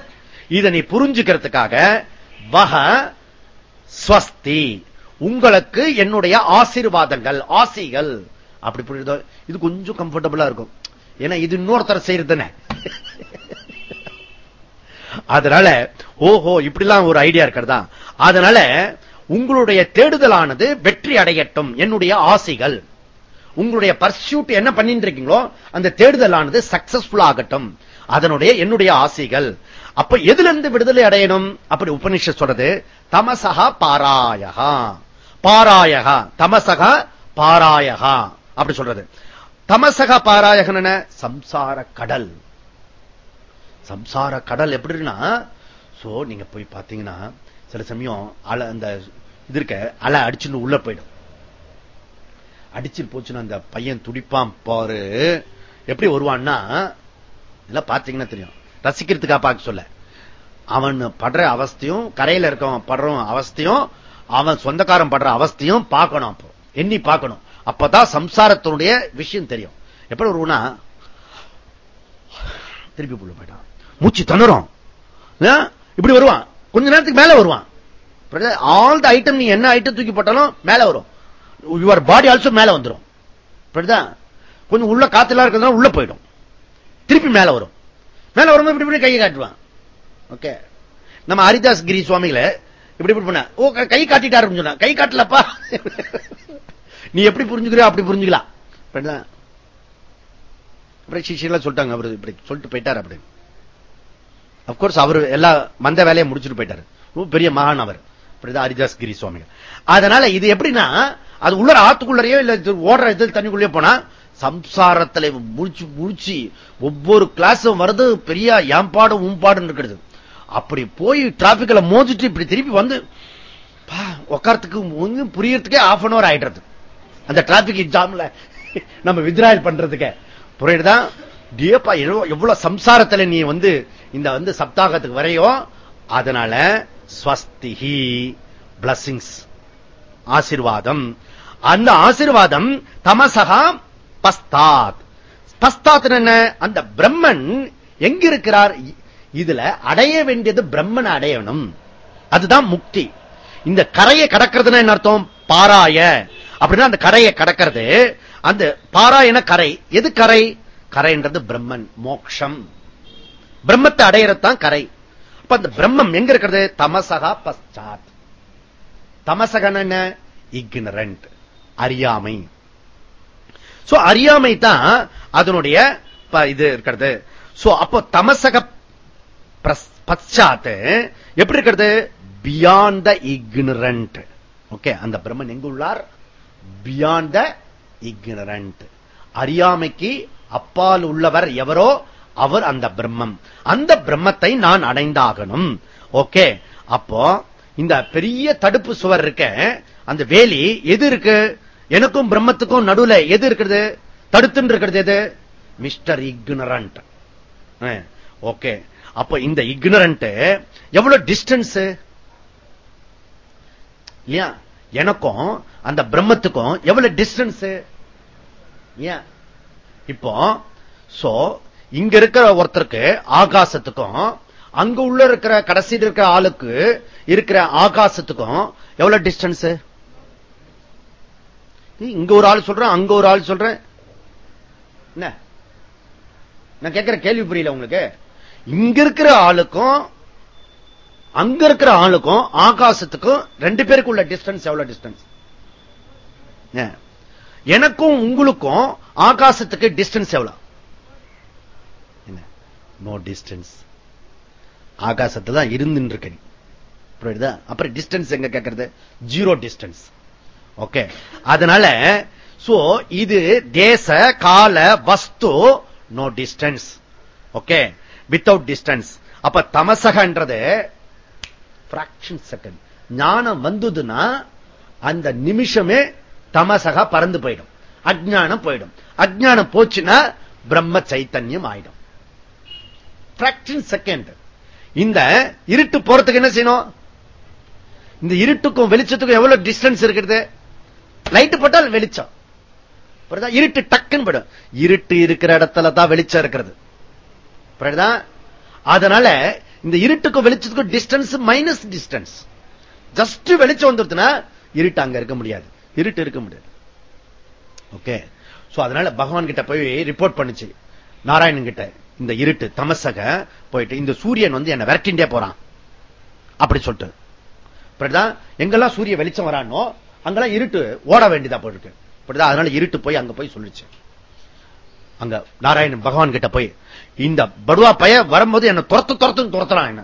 இதை நீ புரிஞ்சுக்கிறதுக்காக வக ஸ்வஸ்தி உங்களுக்கு என்னுடைய ஆசீர்வாதங்கள் ஆசிகள். அப்படி புரியுதோ? இது கொஞ்சம் கம்ஃபர்டபுளா இருக்கும். ஏன்னா இது இன்னொருத்தர் செய்யறதுன்னு. அதனால ஓஹோ இப்படிலாம் ஒரு ஐடியா இருக்கிறதா? அதனால உங்களுடைய தேடுதலானது வெற்றி அடையட்டும் என்னுடைய ஆசைகள். உங்களுடைய பர்சியூட் என்ன பண்ணிட்டு இருக்கீங்களோ அந்த தேடுதலானது சக்சஸ்ஃபுல் ஆகட்டும். அதனுடைய என்னுடைய ஆசைகள். அப்ப எதுல இருந்து விடுதலை அடையணும்? அப்படி உபனிஷத் சொல்றது தமசகா பாராயகா பாராயகா தமசகா பாராயகா அப்படி சொல்றது. தமசக பாராயகன் என்ன? சம்சார கடல். சம்சார கடல் எப்படி இருக்குன்னா சோ நீங்க போய் பாத்தீங்கன்னா சில சமயம் அலை அந்த இது இருக்க அலை அடிச்சுன்னு உள்ள போயிடும். அடிச்சுட்டு போச்சுன்னா அந்த பையன் துடிப்பான் பாரு. எப்படி வருவான்னா இதெல்லாம் பாத்தீங்கன்னா தெரியும். ரசிக்கிறதுக்கா பார்க்க சொல்ல. அவன் படுற அவஸ்தையும் கரையில இருக்கவன் படுற அவஸ்தையும் அவன் சொந்தக்காரன் படுற அவஸ்தையும் பார்க்கணும் அப்போ. எண்ணி பார்க்கணும். அப்பதான் சம்சாரத்தினுடைய விஷயம் தெரியும். எப்படி வருவனா திருப்பி போயிட்டான். மூச்சு தண்ணுறோம் இப்படி வருவான். கொஞ்ச நேரத்துக்கு மேல வருவான். ஆல் த ஐட்டம் நீ என்ன ஐட்டம் தூக்கி போட்டாலும் மேல வரும். யுவர் பாடி ஆல்சோ மேல வந்துடும் கொஞ்சம் உள்ள காத்துல இருக்கிறதுனால உள்ள போயிடும். திருப்பி மேல வரும். மேல வரும்போது இப்படி இப்படி கையை காட்டுவான். ஓகே நம்ம ஹரிதாஸ் கிரி சுவாமிகளை இப்படி இப்படி பண்ண. ஓ கை காட்டிட்டாரு சொன்னா கை காட்டலப்பா. நீ எப்படி புரிஞ்சுக்கிறியோ அப்படி புரிஞ்சுக்கலாம். புரியுதா? அப்புறம் சிஷியெல்லாம் சொல்லிட்டாங்க. அவரு இப்படி சொல்லிட்டு போயிட்டார் அப்படின்னு. அப்கோர்ஸ் அவர் எல்லா மந்த வேலையை முடிச்சுட்டு போயிட்டாரு. ரொம்ப பெரிய மகான் அவர். ஹரிதாஸ் கிரி சுவாமிகள். அதனால இது எப்படின்னா அது உள்ள ஆத்துக்குள்ளரையோ இல்ல ஓடுற இது தண்ணிக்குள்ளேயோ போனா சம்சாரத்துல முடிச்சு முடிச்சு ஒவ்வொரு கிளாஸும் வருது பெரிய ஏம்பாடு உம்பாடுன்னு இருக்கிறது. அப்படி போய் டிராபிக்ல மோதிட்டு இப்படி திருப்பி வந்து பா, உட்கார்றதுக்கு புரியறதுக்கே ஆஃப் அன் அவர் ஆயிடுறது. அந்த டிராபிக் ஜாம்ல நம்ம வித்ராயல் பண்றதுக்கு. புரியுதுதான் டியப்பா எவ்வளவு எவ்வளவு சம்சாரத்துல நீ வந்து இந்த வந்து சப்தாகத்துக்கு வரையும் அதனால ஸ்வஸ்திகி பிளஸிங்ஸ் ஆசிர்வாதம். அந்த ஆசிர்வாதம் தமசகா பஸ்தாத். பஸ்தாத் என்ன? அந்த பிரம்மன் எங்க இருக்கிறார் இதுல அடைய வேண்டியது பிரம்மன் அடையணும். அதுதான் முக்தி. இந்த கரையை கடக்கிறதுனா என்ன அர்த்தம்? பாராய. அப்படின்னா அந்த கரையை கடக்கிறது. அந்த பாராயண கரை. எது கரை? கரைன்றது பிரம்மன் மோக்ஷம். பிரம்மத்தை அடையறதுதான் கரை. அப்ப அந்த பிரம்மம் எங்க இருக்கிறது? தமசகா பஸ்டாட் தமசகன் இக்னரண்ட் அறியாமை. அறியாமை தான் அதனுடைய இது இருக்கிறது. அப்போ தமசக பச்சாத்து எப்படி இருக்கிறது? பியாண்ட் த இக்னரண்ட் ஓகே அந்த பிரம்மன் எங்க உள்ளார்? பியாண்ட் த இக்னரண்ட் அறியாமைக்கு அப்பால் உள்ளவர் எவரோ? அவர் அந்த பிரம்மம். அந்த பிரம்மத்தை நான் அடைந்தாகணும். ஓகே? அப்போ இந்த பெரிய தடுப்பு சுவர் இருக்க அந்த வேலி எது இருக்கு? எனக்கும் பிரம்மத்துக்கும் நடுவுல எது இருக்கிறது? தடுத்துன்னு இருக்கிறது எது? Mister ignorant. ஓகே. அப்ப இந்த இக்னரண்ட் எவ்வளவு டிஸ்டன்ஸ்? இல்லையா? எனக்கும் அந்த பிரம்மத்துக்கும் எவ்வளவு டிஸ்டன்ஸ்? ஏன் இப்போ சோ இங்க இருக்கிற ஒருத்தருக்கு ஆகாசத்துக்கும் அங்க உள்ள இருக்கிற கடைசியில் இருக்கிற ஆளுக்கு இருக்கிற ஆகாசத்துக்கும் எவ்வளவு டிஸ்டன்ஸ் இங்க ஒரு ஆள் சொல்றேன் அங்க ஒரு ஆள் சொல்றேன். என்ன? நான் கேட்கிற கேள்வி புரியல உங்களுக்கு? இங்க இருக்கிற ஆளுக்கும் அங்க இருக்கிற ஆளுக்கும் ஆகாசத்துக்கும் ரெண்டு பேருக்கு உள்ள டிஸ்டன்ஸ் எவ்வளவு டிஸ்டன்ஸ் எனக்கும் உங்களுக்கும் ஆகாசத்துக்கு டிஸ்டன்ஸ் எவ்வளவு? நோ டிஸ்டன்ஸ் ஆகாசத்துல தான் இருந்து இருக்க நீ புரியுதா? அப்புறம் டிஸ்டன்ஸ் எங்க கேட்கறது ஜீரோ டிஸ்டன்ஸ் ஓகே அதனால சோ இது தேச கால வஸ்து no distance okay without distance அப்ப தமசகன்றது பிராக்ஷன் செகண்ட் ஞானம் வந்ததுன்னா அந்த நிமிஷமே தமசகா பறந்து போயிடும். அஜ்ஞானம் போயிடும். அஜ்ஞானம் போச்சுன்னா பிரம்ம சைத்தன்யம் ஆயிடும். பிராக்டின் செகண்ட் இந்த இருட்டு போறதுக்கு என்ன செய்யணும்? இந்த இருட்டுக்கும் வெளிச்சத்துக்கும் எவ்வளவு டிஸ்டன்ஸ் இருக்கிறது லைட் போட்டால் வெளிச்சம். இருட்டு டக்குன்னு போயிடும். இருட்டு இருக்கிற இடத்துல தான் வெளிச்சம் இருக்கிறது. அதனால இந்த இருட்டுக்கும் வெளிச்சத்துக்கும் டிஸ்டன்ஸ் மைனஸ் டிஸ்டன்ஸ் ஜஸ்ட் வெளிச்சம் வந்துருச்சுன்னா இருட்டு அங்க இருக்க முடியாது. இருட்டு இருக்க முடியாது. ஓகே சோ அதனால பகவான் கிட்ட போய் ரிப்போர்ட் பண்ணுச்சு. நாராயணன் கிட்ட இந்த இருட்டு தமசக போயிட்டு இந்த சூரியன் வந்து என்ன விரட்டிண்டே போறான். அப்படி சொல்லிட்டு. எங்கெல்லாம் சூரிய வெளிச்சம் வரானோ அங்கெல்லாம் இருட்டு ஓட வேண்டியதா போயிருக்கு. இப்படிதான் அதனால இருட்டு போய் அங்க போய் சொல்லிச்சு. அங்க நாராயணன் பகவான் கிட்ட போய் இந்த படுவா பைய வரும்போது என்ன துரத்து துரத்துன்னு துரத்துறான் என்ன.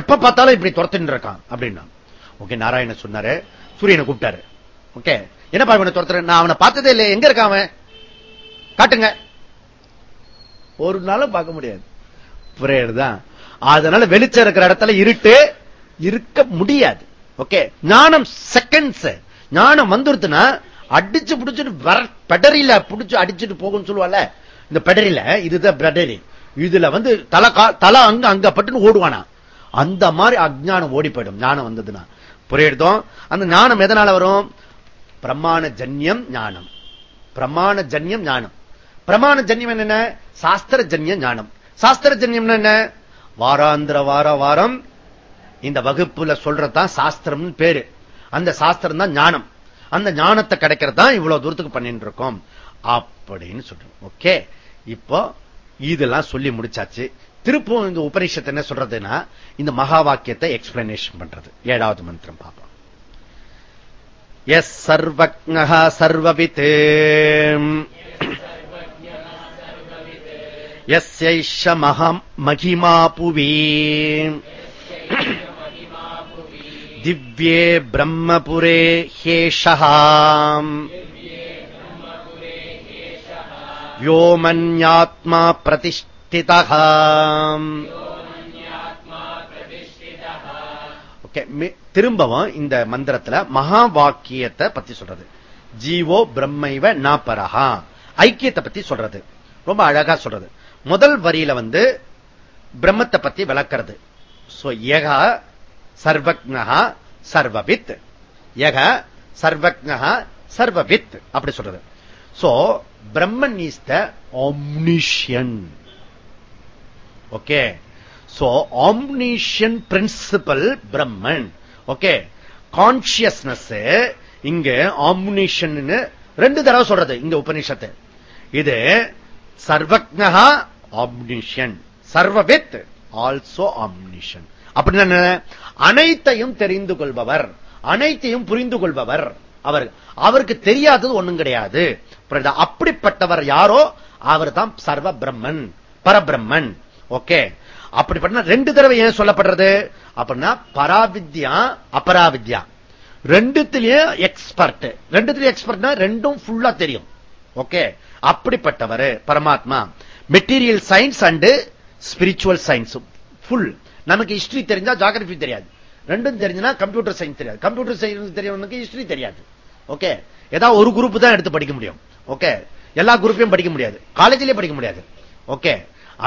எப்ப பார்த்தாலும் இப்படி துரத்துன்னு இருக்கான் அப்படின்னா. ஓகே நாராயணன் சொன்னாரு சூரியனை கூப்பிட்டாரு. ஓகே என்னப்பா இவனை துரத்துறேன் நான் அவனை பார்த்ததே இல்லை எங்க இருக்கான் அவன்? காட்டுங்க. ஒரு நாளும் பார்க்க முடியாது. புரியுதுதான் அதனால வெளிச்சம் இருக்கிற இடத்துல இருட்டு இருக்க முடியாது. ஓகே ஞானம் செகண்ட்ஸ் ஞானம் வந்துருதுன்னா அடிச்சு பிடிச்சிட்டு வர பெடரியில புடிச்சு அடிச்சுட்டு போகும்னு சொல்லுவால இந்த பெடரியில இதுதான் பெடரி இதுல வந்து தலை கா- தலை அங்க அங்க பட்டுன்னு ஓடுவானா. அந்த மாதிரி அஜ்ஞானம் ஓடி போயிடும் ஞானம் வந்ததுன்னா. புரியுதோ அந்த ஞானம் எதனால வரும்? பிரமாண ஜன்யம் ஞானம். பிரமாண ஜன்யம் ஞானம். பிரமாண ஜன்யம் என்ன? சாஸ்திர ஜன்ய ஞானம். சாஸ்திர ஜன்யம் என்ன? வாராந்திர வார வாரம் இந்த வகுப்புல சொல்றதுதான் சாஸ்திரம்னு பேரு. அந்த சாஸ்திரம் தான் ஞானம். அந்த ஞானத்தை கிடைக்கிறது தான் இவ்வளவு தூரத்துக்கு பண்ணிட்டு இருக்கோம் அப்படின்னு சொல்றோம். ஓகே? இப்போ இதெல்லாம் சொல்லி முடிச்சாச்சு. திருப்பவும் இந்த உபனிஷத்து என்ன சொல்றதுன்னா இந்த மகா வாக்கியத்தை எக்ஸ்பிளனேஷன் பண்றது. ஏழாவது மந்திரம் பார்ப்போம். எஸ் சர்வக்ஞ சர்வவித் यस्यैष महम् महिमा पुवी दिव्ये ब्रह्मपुरे ह्येषः व्योमन्यात्मा प्रतिष्ठितः ஓகே திரும்பவும் இந்த மந்திரத்துல மகா வாக்கியத்தை பத்தி சொல்றது ஜீவோ பிரம்மைவ நாப்பரஹா ஐக்கியத்தை பத்தி சொல்றது ரொம்ப அழகா சொல்றது முதல் வரியில வந்து பிரம்மத்தை பத்தி விளக்கிறது. யக சர்வக்னகா சர்வவித். யக சர்வக்னகா சர்வவித் அப்படி சொல்றது. So Brahman is the omniscient okay so omniscient principle Brahman. Okay consciousness இங்க ஆம்னிஷன் ரெண்டு தடவை சொல்றது இங்க உபனிஷத்து இது சர்வக்னகா ஆம்னிஷன் சர்வவித் ஆல்சோ ஆம்னிஷன் அப்படின்னு அனைத்தையும் தெரிந்து கொள்பவர். அனைத்தையும் புரிந்து கொள்பவர். அவர் அவருக்கு தெரியாதது ஒண்ணும் கிடையாது. அப்படிப்பட்டவர் யாரோ? அவர் தான் சர்வ பிரம்மன் பரபிரம்மன். ஓகே? அப்படிப்பட்ட ரெண்டு தடவை ஏன் சொல்லப்படுறது? அப்படின்னா பராவித்யா அபராவித்யா. ரெண்டுத்திலயும் எக்ஸ்பர்ட் ரெண்டுத்திலயும் எக்ஸ்பர்ட்னா ரெண்டும் ஃபுல்லா தெரியும். ஓகே? அப்படிப்பட்டவர் பரமாத்மா. மெட்டீரியல் சயின்ஸ் அண்டு ஸ்பிரிச்சுவல் சயின்ஸும் ஃபுல் நமக்கு ஹிஸ்டரி தெரிஞ்சா ஜாகிரபி தெரியாது. ரெண்டும் தெரிஞ்சுனா கம்ப்யூட்டர் சயின்ஸ் தெரியாது. கம்ப்யூட்டர் சயின்ஸ் தெரியவனுக்கு ஹிஸ்டரி தெரியாது. ஓகே ஏதாவது ஒரு குரூப் தான் எடுத்து படிக்க முடியும். ஓகே எல்லா குரூப்பையும் படிக்க முடியாது. காலேஜ்லயே படிக்க முடியாது. ஓகே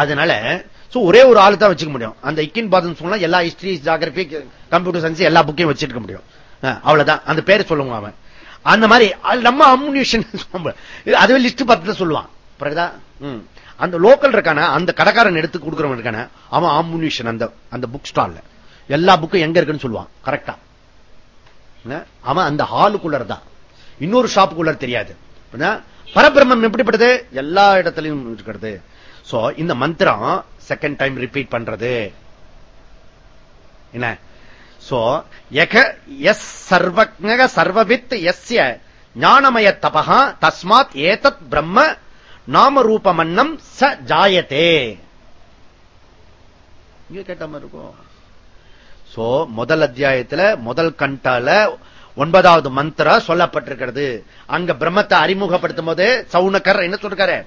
அதனால ஒரே ஒரு ஆளு தான் வச்சுக்க முடியும். அந்த இக்கின் பாதம் சொன்னா எல்லா ஹிஸ்டரி ஜாகிரபி கம்ப்யூட்டர் சயின்ஸ் எல்லா புக்கையும் வச்சிருக்க முடியும். அவ்வளவுதான். அந்த பேரை சொல்லுவாங்க அவன். அந்த மாதிரி நம்ம அம்யூனிஷன் அதுவே லிஸ்ட் பார்த்து சொல்லுவான். பிறகுதான் அந்த லோக்கல் இருக்கான அந்த கடைக்காரன் எடுத்து கொடுக்குறவன் இருக்கான அவன் ஆம்புனிஷன் அந்த அந்த புக் ஸ்டால்ல எல்லா புக்கும் எங்க இருக்குன்னு சொல்லுவான் கரெக்டா அவன் அந்த ஹாலுக்குள்ளர் தான் இன்னொரு ஷாப்புக்குள்ள தெரியாது. பரபிரம்மம் எப்படிப்பட்டது? எல்லா இடத்துலயும் இருக்கிறது. சோ இந்த மந்திரம் செகண்ட் டைம் ரிப்பீட் பண்றது. என்ன? சோ எஸ் சர்வஜக சர்வவித் எஸ்ய ஞானமய தபகா தஸ்மாத் ஏதத் பிரம்ம நாம ரூபமன்னம் ச ஜாயத்தே இங்க கேட்ட மாதிரி இருக்கும். சோ முதல் அத்தியாயத்துல முதல் கண்டால ஒன்பதாவது மந்திர சொல்லப்பட்டிருக்கிறது. அங்க பிரம்மத்தை அறிமுகப்படுத்தும் போது சவுனக்கர் என்ன சொல்றாரு?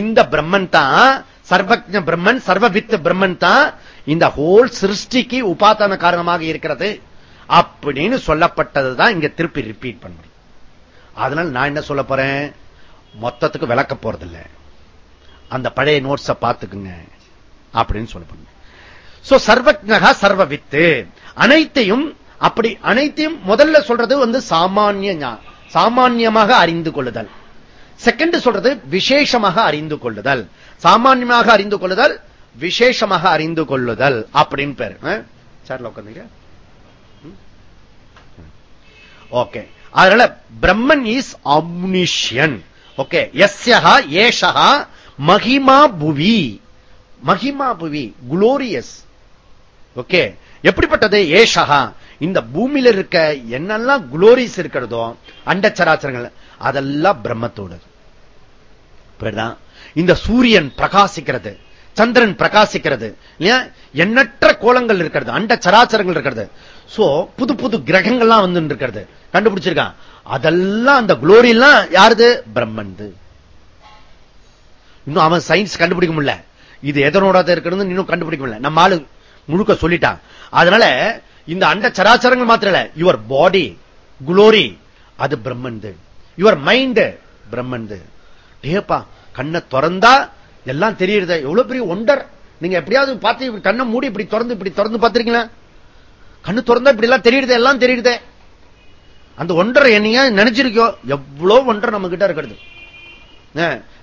இந்த பிரம்மன் தான் சர்வஜ பிரம்மன் சர்வவித் பிரம்மன் தான் இந்த ஹோல் சிருஷ்டிக்கு உபாதான காரணமாக இருக்கிறது. அப்படின்னு சொல்லப்பட்டதுதான் இங்க திருப்பி ரிப்பீட் பண்ண அதனால நான் என்ன சொல்ல போறேன்? மொத்தத்துக்கு விளக்க போறதில்லை. அந்த பழைய நோட்ஸ பார்த்துக்குங்க அப்படின்னு சொல்ல சோ சர்வஜகா சர்வவித்து. அனைத்தையும் அப்படி அனைத்தையும் முதல்ல சொல்றது வந்து சாமானிய சாமானியமாக அறிந்து கொள்ளுதல். செகண்ட் சொல்றது விசேஷமாக அறிந்து கொள்ளுதல். சாமானியமாக அறிந்து கொள்ளுதல் விசேஷமாக அறிந்து கொள்ளுதல் அப்படின்னு பேரு. சார்ல உட்காந்துங்க ஓகே. அதனால பிரம்மன் இஸ் அம்னிஷியன் ஓகே எஸ்யா ஏஷா மகிமா புவி மகிமா புவி குளோரியஸ் ஓகே எப்படிப்பட்டது ஏஷா இந்த பூமியில இருக்க என்னெல்லாம் குளோரிஸ் இருக்கிறதோ அண்டச்சராச்சரங்கள் அதெல்லாம் பிரம்மத்தோடது. இந்த சூரியன் பிரகாசிக்கிறது சந்திரன் பிரகாசிக்கிறது எண்ணற்ற கோலங்கள் இருக்கிறது அண்ட சராச்சரங்கள் இருக்கிறது. சோ புது புது கிரகங்கள்லாம் வந்து இருக்கிறது. கண்டுபிடிச்சிருக்கான் அதெல்லாம் அந்த குளோரி எல்லாம் யாருது? பிரம்மன் இன்னும் அவன் சயின்ஸ் கண்டுபிடிக்க முடியல. இது எதனோட இருக்கிறது இன்னும் கண்டுபிடிக்க முடியல. நம்ம ஆளு முழுக்க சொல்லிட்டான். அதனால இந்த அண்ட சராச்சரங்கள் மாத்திர இல்ல. யுவர் பாடி குளோரி அது பிரம்மன் யுவர் மைண்ட் பிரம்மன் டேப்பா கண்ணை திறந்தா எல்லாம் தெரியுது எவ்வளவு பெரிய ஒண்டர் நீங்க எப்படியாவது பார்த்து கண்ணை மூடி இப்படி திறந்து இப்படி திறந்து பார்த்திருக்கீங்களா? கண்ணு திறந்தா இப்படி எல்லாம் தெரியுது எல்லாம் தெரியுது அந்த ஒன்றரை என்னையா நினைச்சிருக்கோ எவ்வளவு ஒன்றரை நம்ம கிட்ட இருக்கிறது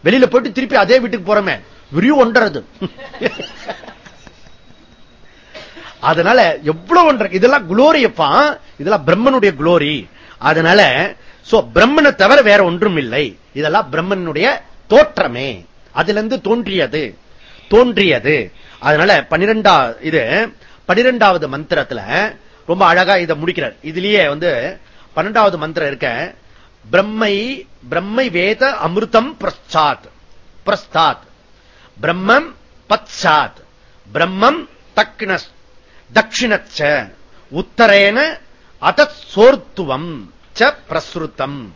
வெளியில போயிட்டு திருப்பி அதே வீட்டுக்கு போறோமே. விரிவு ஒன்றது அதனால எவ்வளவு ஒன்ற இதெல்லாம் குளோரியப்பா இதெல்லாம் பிரம்மனுடைய குளோரி அதனால பிரம்மனை தவிர வேற ஒன்றும் இல்லை. இதெல்லாம் பிரம்மனுடைய தோற்றமே. அதுல இருந்து தோன்றியது. தோன்றியது. அதனால பனிரெண்டா இது பனிரெண்டாவது மந்திரத்துல ரொம்ப அழகா இதை முடிக்கிறார். இதுலயே வந்து பன்னெண்டாவது மந்திரம் இருக்க பிரம்மை பிரம்மை வேத அமிர்தம் பிரஸ்தாத். பிரஸ்தாத். பிரம்மம் பச்சாத் பிரம்மம் தக்ன தட்சிணச்ச உத்தரேன அதோர்த்துவம் ச பிரசுத்தம்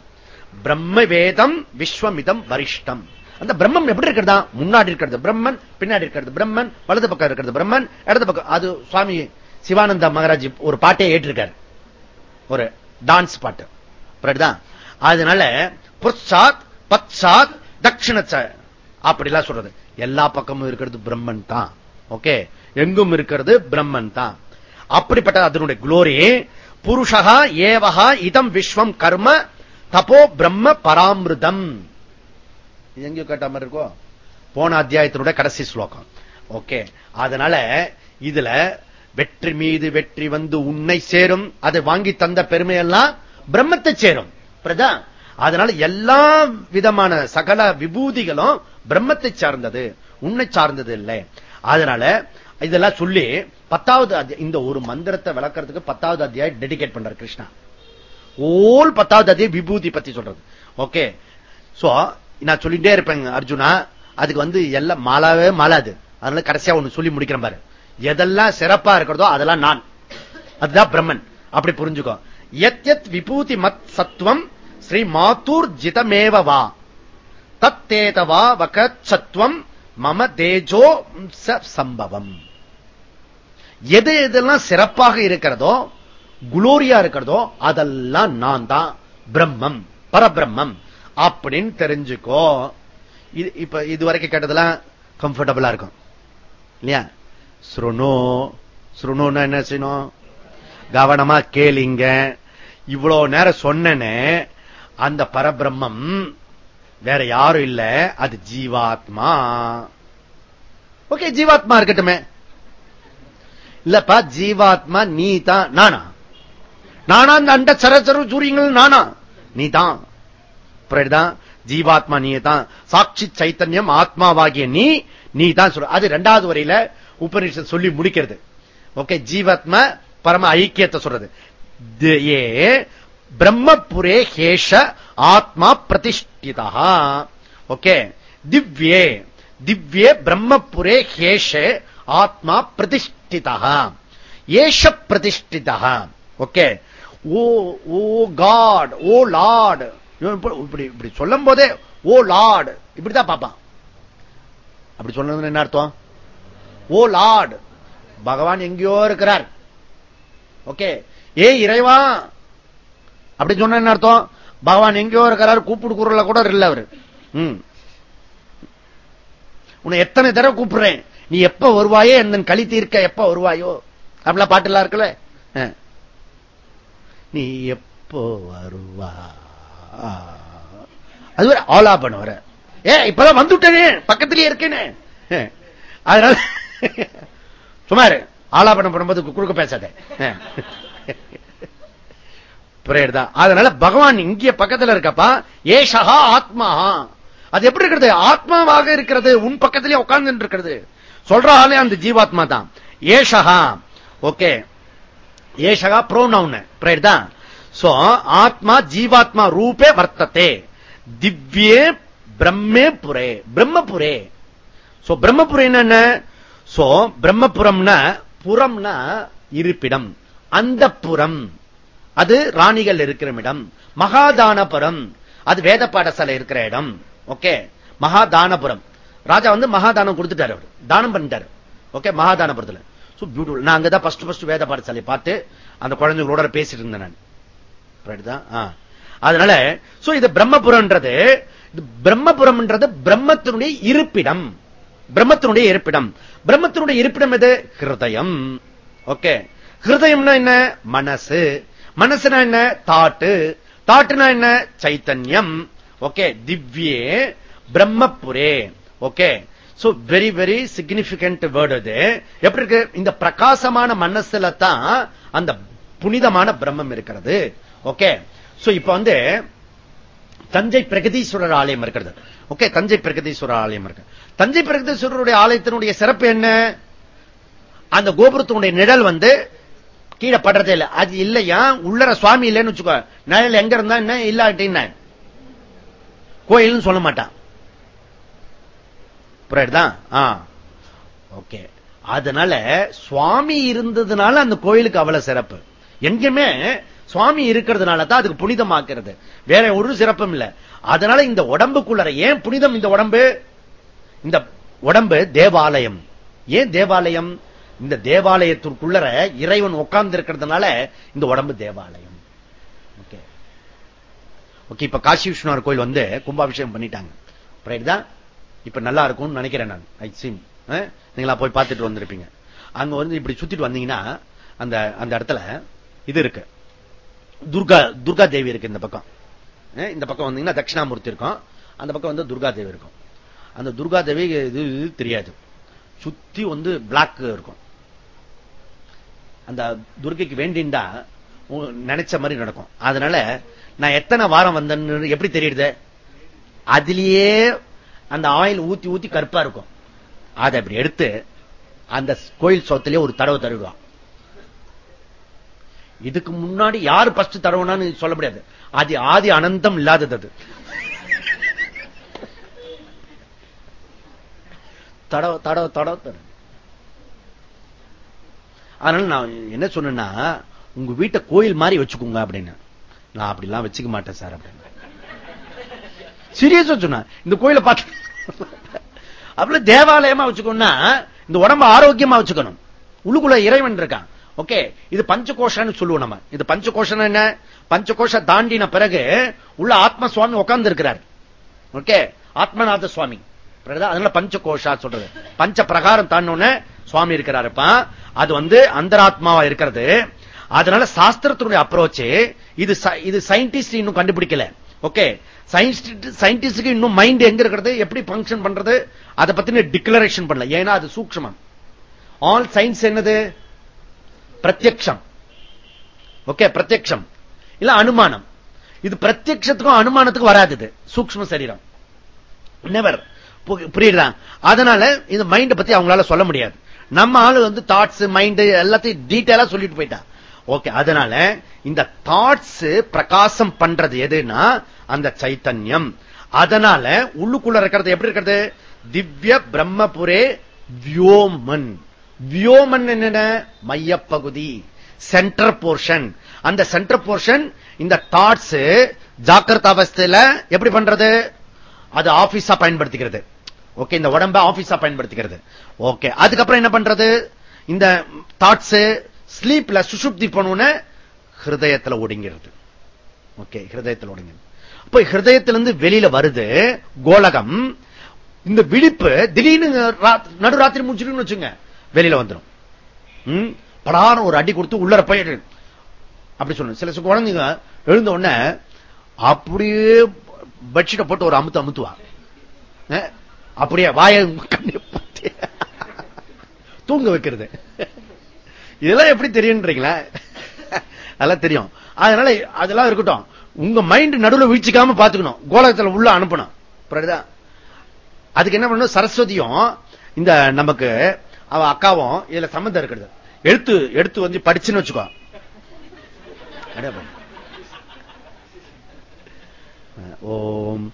பிரம்ம வேதம் விஸ்வமிதம் வரிஷ்டம். அந்த பிரம்மம் எப்படி இருக்கிறதா? முன்னாடி இருக்கிறது பிரம்மன் பின்னாடி இருக்கிறது பிரம்மன் வலது பக்கம் இருக்கிறது பிரம்மன் இடது பக்கம் அது சுவாமி சிவானந்த மகாராஜ் ஒரு பாட்டே ஏற்றிருக்காரு. ஒரு டான்ஸ் பாட்டு அதனால புற்சாத் பச்சாத் தட்சிணச்ச. அப்படிலாம் சொல்றது. எல்லா பக்கமும் இருக்கிறது பிரம்மன் தான். ஓகே? எங்கும் இருக்கிறது பிரம்மன் தான். அப்படிப்பட்ட அதனுடைய குளோரி புருஷகா ஏவகா இதம் விஸ்வம் கர்ம தப்போ பிரம்ம பராமிருதம். இது எங்கேயோ கேட்ட மாதிரி இருக்கோ? போன அத்தியாயத்தினுடைய கடைசி ஸ்லோகம். ஓகே? அதனால இதுல வெற்றி மீது வெற்றி வந்து உன்னை சேரும். அதை வாங்கி தந்த பெருமையெல்லாம் பிரம்மத்தை சேரும். பிரதா அதனால எல்லா விதமான சகல விபூதிகளும் பிரம்மத்தை சார்ந்தது. உன்னை சார்ந்தது இல்லை. அதனால இதெல்லாம் சொல்லி பத்தாவது இந்த ஒரு மந்திரத்தை விளக்குறதுக்கு பத்தாவது அத்தியாயம் டெடிகேட் பண்ற கிருஷ்ணா. ஓல் பத்தாவது அத்தியாயம் விபூதி பத்தி சொல்றது. ஓகே? சோ நான் சொல்லிட்டே இருப்பேங்க அர்ஜுனா. அதுக்கு வந்து எல்லாம் மாலாவே மாலாது. அதனால கடைசியா ஒண்ணு சொல்லி முடிக்கிறேன் பாரு. எதெல்லாம் சிறப்பா இருக்கிறதோ அதெல்லாம் நான். அதுதான் பிரம்மன். அப்படி புரிஞ்சுக்கோ. எத் எத் விபூதி மத் சத்துவம் ஸ்ரீ மாத்தூர் ஜிதமேவா வா. தத்தேதவா வகத் சத்துவம் மம தேஜோ சம்பவம். எது எதெல்லாம் சிறப்பாக இருக்கிறதோ குளோரியா இருக்கிறதோ அதெல்லாம் நான் தான். பிரம்மம். பரபிரம்மம். அப்படின்னு தெரிஞ்சுக்கோ. இது இப்ப இதுவரைக்கும் கேட்டதெல்லாம் கம்ஃபர்டபுளா இருக்கும். இல்லையா? ஸ்ருணு. ஸ்ருணுன்னா என்ன செய்யணும் கவனமா கேளிங்க. இவ்வளவு நேரம் சொன்னனே அந்த பரபிரம்மம் வேற யாரும் இல்ல. அது ஜீவாத்மா. ஓகே ஜீவாத்மா இருக்கட்டுமே. இல்லப்பா ஜீவாத்மா நீ தான் நானா? நானா அந்த அண்ட சரசர சூரியங்கள் நானா? நீ தான் ஜீவாத்மா நீ தான் சாட்சி சைத்தன்யம் ஆத்மாவாகிய நீ நீ தான் சொல்ற. அது ரெண்டாவது வரையில உபனிஷத் சொல்லி முடிக்கிறது. ஓகே ஜீவாத்மா பரம ஐக்கியத்தை சொல்றது. ஏ பிரம்மபுரே ஹேஷ ஆத்மா பிரதிஷ்டிதா ஓகே திவ்யே திவ்யே பிரம்மபுரே ஹேஷ ஆத்மா பிரதிஷ்டிதா ஏஷ பிரதிஷ்டிதா okay oh oh God oh Lord. இப்படி இப்படி சொல்லும் போதே ஓ லார்டு. இப்படிதான் பாப்பான் அப்படி சொன்னது என்ன அர்த்தம்? ஓ லார்ட் பகவான் எங்கேயோ இருக்கிறார். ஓகே. ஏ இறைவா அப்படி சொன்ன என்ன அர்த்தம்? பகவான் எங்கேயோ இருக்கிறார் கூப்பிடு குரல்ல கூட இல்ல அவரு. உன்னை எத்தனை தடவை கூப்பிடுறேன்? நீ எப்ப வருவாயோ எந்த களி தீர்க்க எப்ப வருவாயோ. அப்படிலாம் பாட்டுலாம் இருக்குல்ல? நீ எப்போ வருவா? அது ஒரு ஆலா பண்ணுவார ஏ இப்பதான் வந்துட்டேனே பக்கத்திலேயே இருக்கேனே. அதனால சுமாரு ஆலாபனம் பண்ணும்போது குறுக்க பேசாத. புரியுதா அதனால பகவான் இங்கே பக்கத்துல இருக்கப்பா ஏஷகா ஆத்மா. அது எப்படி இருக்கிறது? ஆத்மாவாக இருக்கிறது உன் பக்கத்திலே உட்கார்ந்து இருக்கிறது சொல்ற ஆளே அந்த ஜீவாத்மா தான். ஏஷகா ஓகே. ஏஷகா ப்ரோனவுன் புரியுதா சோ ஆத்மா ஜீவாத்மா ரூபே வர்த்தத்தே திவ்யே பிரம்மே புரே. பிரம்மபுரே. சோ பிரம்மபுரம் என்ன சோ பிரம்மபுரம்னா புறம்னா இருப்பிடம். அந்த புறம் அது ராணிகள் இருக்கிற இடம். மகாதானபுரம் அது வேத பாடசாலை இருக்கிற இடம். ஓகே? மகாதானபுரம். ராஜா வந்து மகாதானம் கொடுத்துட்டாரு அவர். தானம் பண்ணிட்டாரு. ஓகே? மகாதானபுரத்தில். பியூட்டிஃபுல் நான் அங்கதான் ஃபர்ஸ்ட் ஃபர்ஸ்ட் வேத பாடசாலை பார்த்து அந்த குழந்தைங்களோட பேசிட்டு இருந்தேன் நான். அதனால சோ இது பிரம்மபுரம்ன்றது பிரம்மபுரம்ன்றது பிரம்மத்தினுடைய இருப்பிடம். பிரம்மத்தினுடைய இருப்பிடம். பிரம்மத்தினுடைய இருப்பிடம் எது? ஹிருதயம். ஓகே. ஹிருதயம்னா என்ன? மனசு. மனசுனா என்ன? தாட்டு. தாட்டுனா என்ன? சைத்தன்யம். ஓகே. திவ்யே பிரம்மபுரே. Okay. So very very significant word அது. எப்படி இருக்கு? இந்த பிரகாசமான மனசுல தான் அந்த புனிதமான பிரம்மம் இருக்கிறது. ஓகே. சோ இப்ப வந்து தஞ்சை பிரகதீஸ்வரர் ஆலயம் இருக்கிறது. ஓகே. தஞ்சை பிரகதீஸ்வரர் ஆலயம் இருக்கு. தஞ்சை பிரகதீஸ்வரருடைய ஆலயத்தினுடைய சிறப்பு என்ன? அந்த கோபுரத்தினுடைய நிழல் வந்து கீழே படுறதே இல்லை. அது இல்லையா? உள்ளர சுவாமி இல்லைன்னு வச்சுக்கோ. நிழல் எங்க இருந்தா என்ன? இல்லாட்டின்னு கோயில்னு சொல்ல மாட்டான். புரியுதுதான் ஓகே. அதனால சுவாமி இருந்ததுனால அந்த கோயிலுக்கு அவ்வளவு சிறப்பு. எங்கேயுமே சுவாமி இருக்கிறதுனால தான் அதுக்கு புனிதமாக்குறது. வேற ஒரு சிறப்பும் இல்லை. அதனால இந்த உடம்புக்குள்ளற ஏன் புனிதம் இந்த உடம்பு? இந்த உடம்பு தேவாலயம். ஏன் தேவாலயம்? இந்த தேவாலயத்திற்குள்ளற இறைவன் உட்கார்ந்து இருக்கிறதுனால இந்த உடம்பு தேவாலயம். ஓகே. ஓகே இப்ப காசி விஷ்ணுவர் கோயில் வந்து கும்பாபிஷேகம் பண்ணிட்டாங்க. தான் இப்ப நல்லா இருக்கும்னு நினைக்கிறேன் நான். ஐ சீம் நீங்களா போய் பார்த்துட்டு வந்திருப்பீங்க. அங்க வந்து இப்படி சுத்திட்டு வந்தீங்கன்னா அந்த அந்த இடத்துல இது இருக்கு. துர்கா துர்கா தேவி இருக்கு இந்த பக்கம். இந்த பக்கம் வந்தீங்கன்னா தட்சிணாமூர்த்தி இருக்கும். அந்த பக்கம் வந்து துர்கா தேவி இருக்கும். அந்த துர்கா தேவி இது தெரியாது. சுத்தி வந்து பிளாக் இருக்கும். அந்த துர்கைக்கு வேண்டிண்டா நினைச்ச மாதிரி நடக்கும். அதனால நான் எத்தனை வாரம் வந்தேன்னு எப்படி தெரியுது அதுலயே அந்த ஆயில் ஊத்தி ஊத்தி கருப்பா இருக்கும். அதை அப்படி எடுத்து அந்த கோயில் சொத்திலே ஒரு தடவை தருவான். இதுக்கு முன்னாடி யாரு பஸ்ட் தடவைனான்னு சொல்ல முடியாது. அது ஆதி அனந்தம் இல்லாதது அது. தடவ தடவ தடவ அதனால நான் என்ன சொன்னா உங்க வீட்டை கோயில் மாதிரி வச்சுக்கோங்க அப்படின்னு. நான் அப்படிலாம் வச்சுக்க மாட்டேன் சார் அப்படின்னு. சீரியஸா சொன்ன இந்த கோயிலை பார்த்து அப்படி தேவாலயமா வச்சுக்கணும்னா இந்த உடம்பு ஆரோக்கியமா வச்சுக்கணும். உள்ளுக்குள்ள இறைவன் இருக்கான். ஓகே இது பஞ்சகோஷன்னு சொல்லுவோம் நம்ம. இது பஞ்சகோஷம் என்ன? பஞ்சகோஷ தாண்டின பிறகு உள்ள ஆத்ம சுவாமி உட்கார்ந்து இருக்கிறார் ஓகே ஆத்மநாத சுவாமி. அதனால பஞ்ச கோஷா சொல்றது? பஞ்ச பிரகாரம் தாண்டோன்னு சுவாமி இருக்கிறாருப்பா. அது வந்து அந்தராத்மாவா இருக்கிறது. அதனால சாஸ்திரத்தினுடைய அப்ரோச் இது இது சயின்டிஸ்ட் இன்னும் கண்டுபிடிக்கல. ஓகே சயின்டிஸ்டுக்கு இன்னும் மைண்ட் எங்க இருக்கிறது? எப்படி பங்கன் பண்றது? அதை பத்தி டிக்ளரேஷன் பண்ணல. ஏன்னா அது சூக்மம் ஆல் சயின்ஸ் என்னது? பிரத்யக்ஷம். ஓகே பிரத்யக்ஷம். இல்ல அனுமானம். இது பிரத்யக்ஷத்துக்கும் அனுமானத்துக்கும் வராது சூக்ம சரீரம். நெவர் புரியுதா? அதனால இந்த மைண்ட பத்தி அவங்களால சொல்ல முடியாது. நம்ம ஆளு வந்து தாட்ஸ் மைண்ட் எல்லாத்தையும் டீட்டெயிலா சொல்லிட்டு போயிட்டான் ஓகே அதனால இந்த தாட்ஸ் பிரகாசம் பண்றது எதுனா அந்த சைத்தன்யம். அதனால உள்ளுக்குள்ள இருக்கிறது எப்படி இருக்கிறது? திவ்ய பிரம்மபுரே வியோமன். வியோமன் என்ன மையப்பகுதி. சென்டர் போர்ஷன் அந்த சென்டர் போர்ஷன் இந்த தாட்ஸ் ஜாக்கிரத அவஸ்தையில எப்படி பண்றது? அது ஆபீஸா பயன்படுத்திக்கிறது. ஓகே இந்த உடம்ப ஆபீஸா பயன்படுத்திக்கிறது. ஓகே அதுக்கப்புறம் என்ன பண்றது? இந்த தாட்ஸ் ஸ்லீப்ல சுசுப்தி பண்ணுன்னு ஹிருதயத்துல ஒடுங்கிறது. ஓகே ஹிருதயத்தில் ஒடுங்கிறது. அப்ப ஹிருதயத்திலிருந்து வெளியில வருது கோலகம். இந்த விழிப்பு திடீர்னு நடுராத்திரி முடிச்சுட்டு வச்சுங்க வெளியில வந்துடும் படாரம் ஒரு அடி கொடுத்து உள்ளர போயிடு. அப்படி சொல்லணும். சில குழந்தைங்க எழுந்த உடனே அப்படியே பெட்ஷீட்டை போட்டு ஒரு அமுத்து அமுத்துவா. அப்படியே வாய தூங்க வைக்கிறது. இதெல்லாம் எப்படி தெரியுன்றீங்களா? அதெல்லாம் தெரியும். அதனால அதெல்லாம் இருக்கட்டும். உங்க மைண்ட் நடுவில் வீழ்ச்சிக்காம பாத்துக்கணும். கோலகத்தில் உள்ள அனுப்பணும். அதுக்கு என்ன பண்ணணும்? சரஸ்வதியும் இந்த நமக்கு அவ அக்காவும் இதுல சம்பந்தம் இருக்கிறது. எடுத்து எடுத்து வந்து படிச்சுன்னு வச்சுக்கோ. ஓம்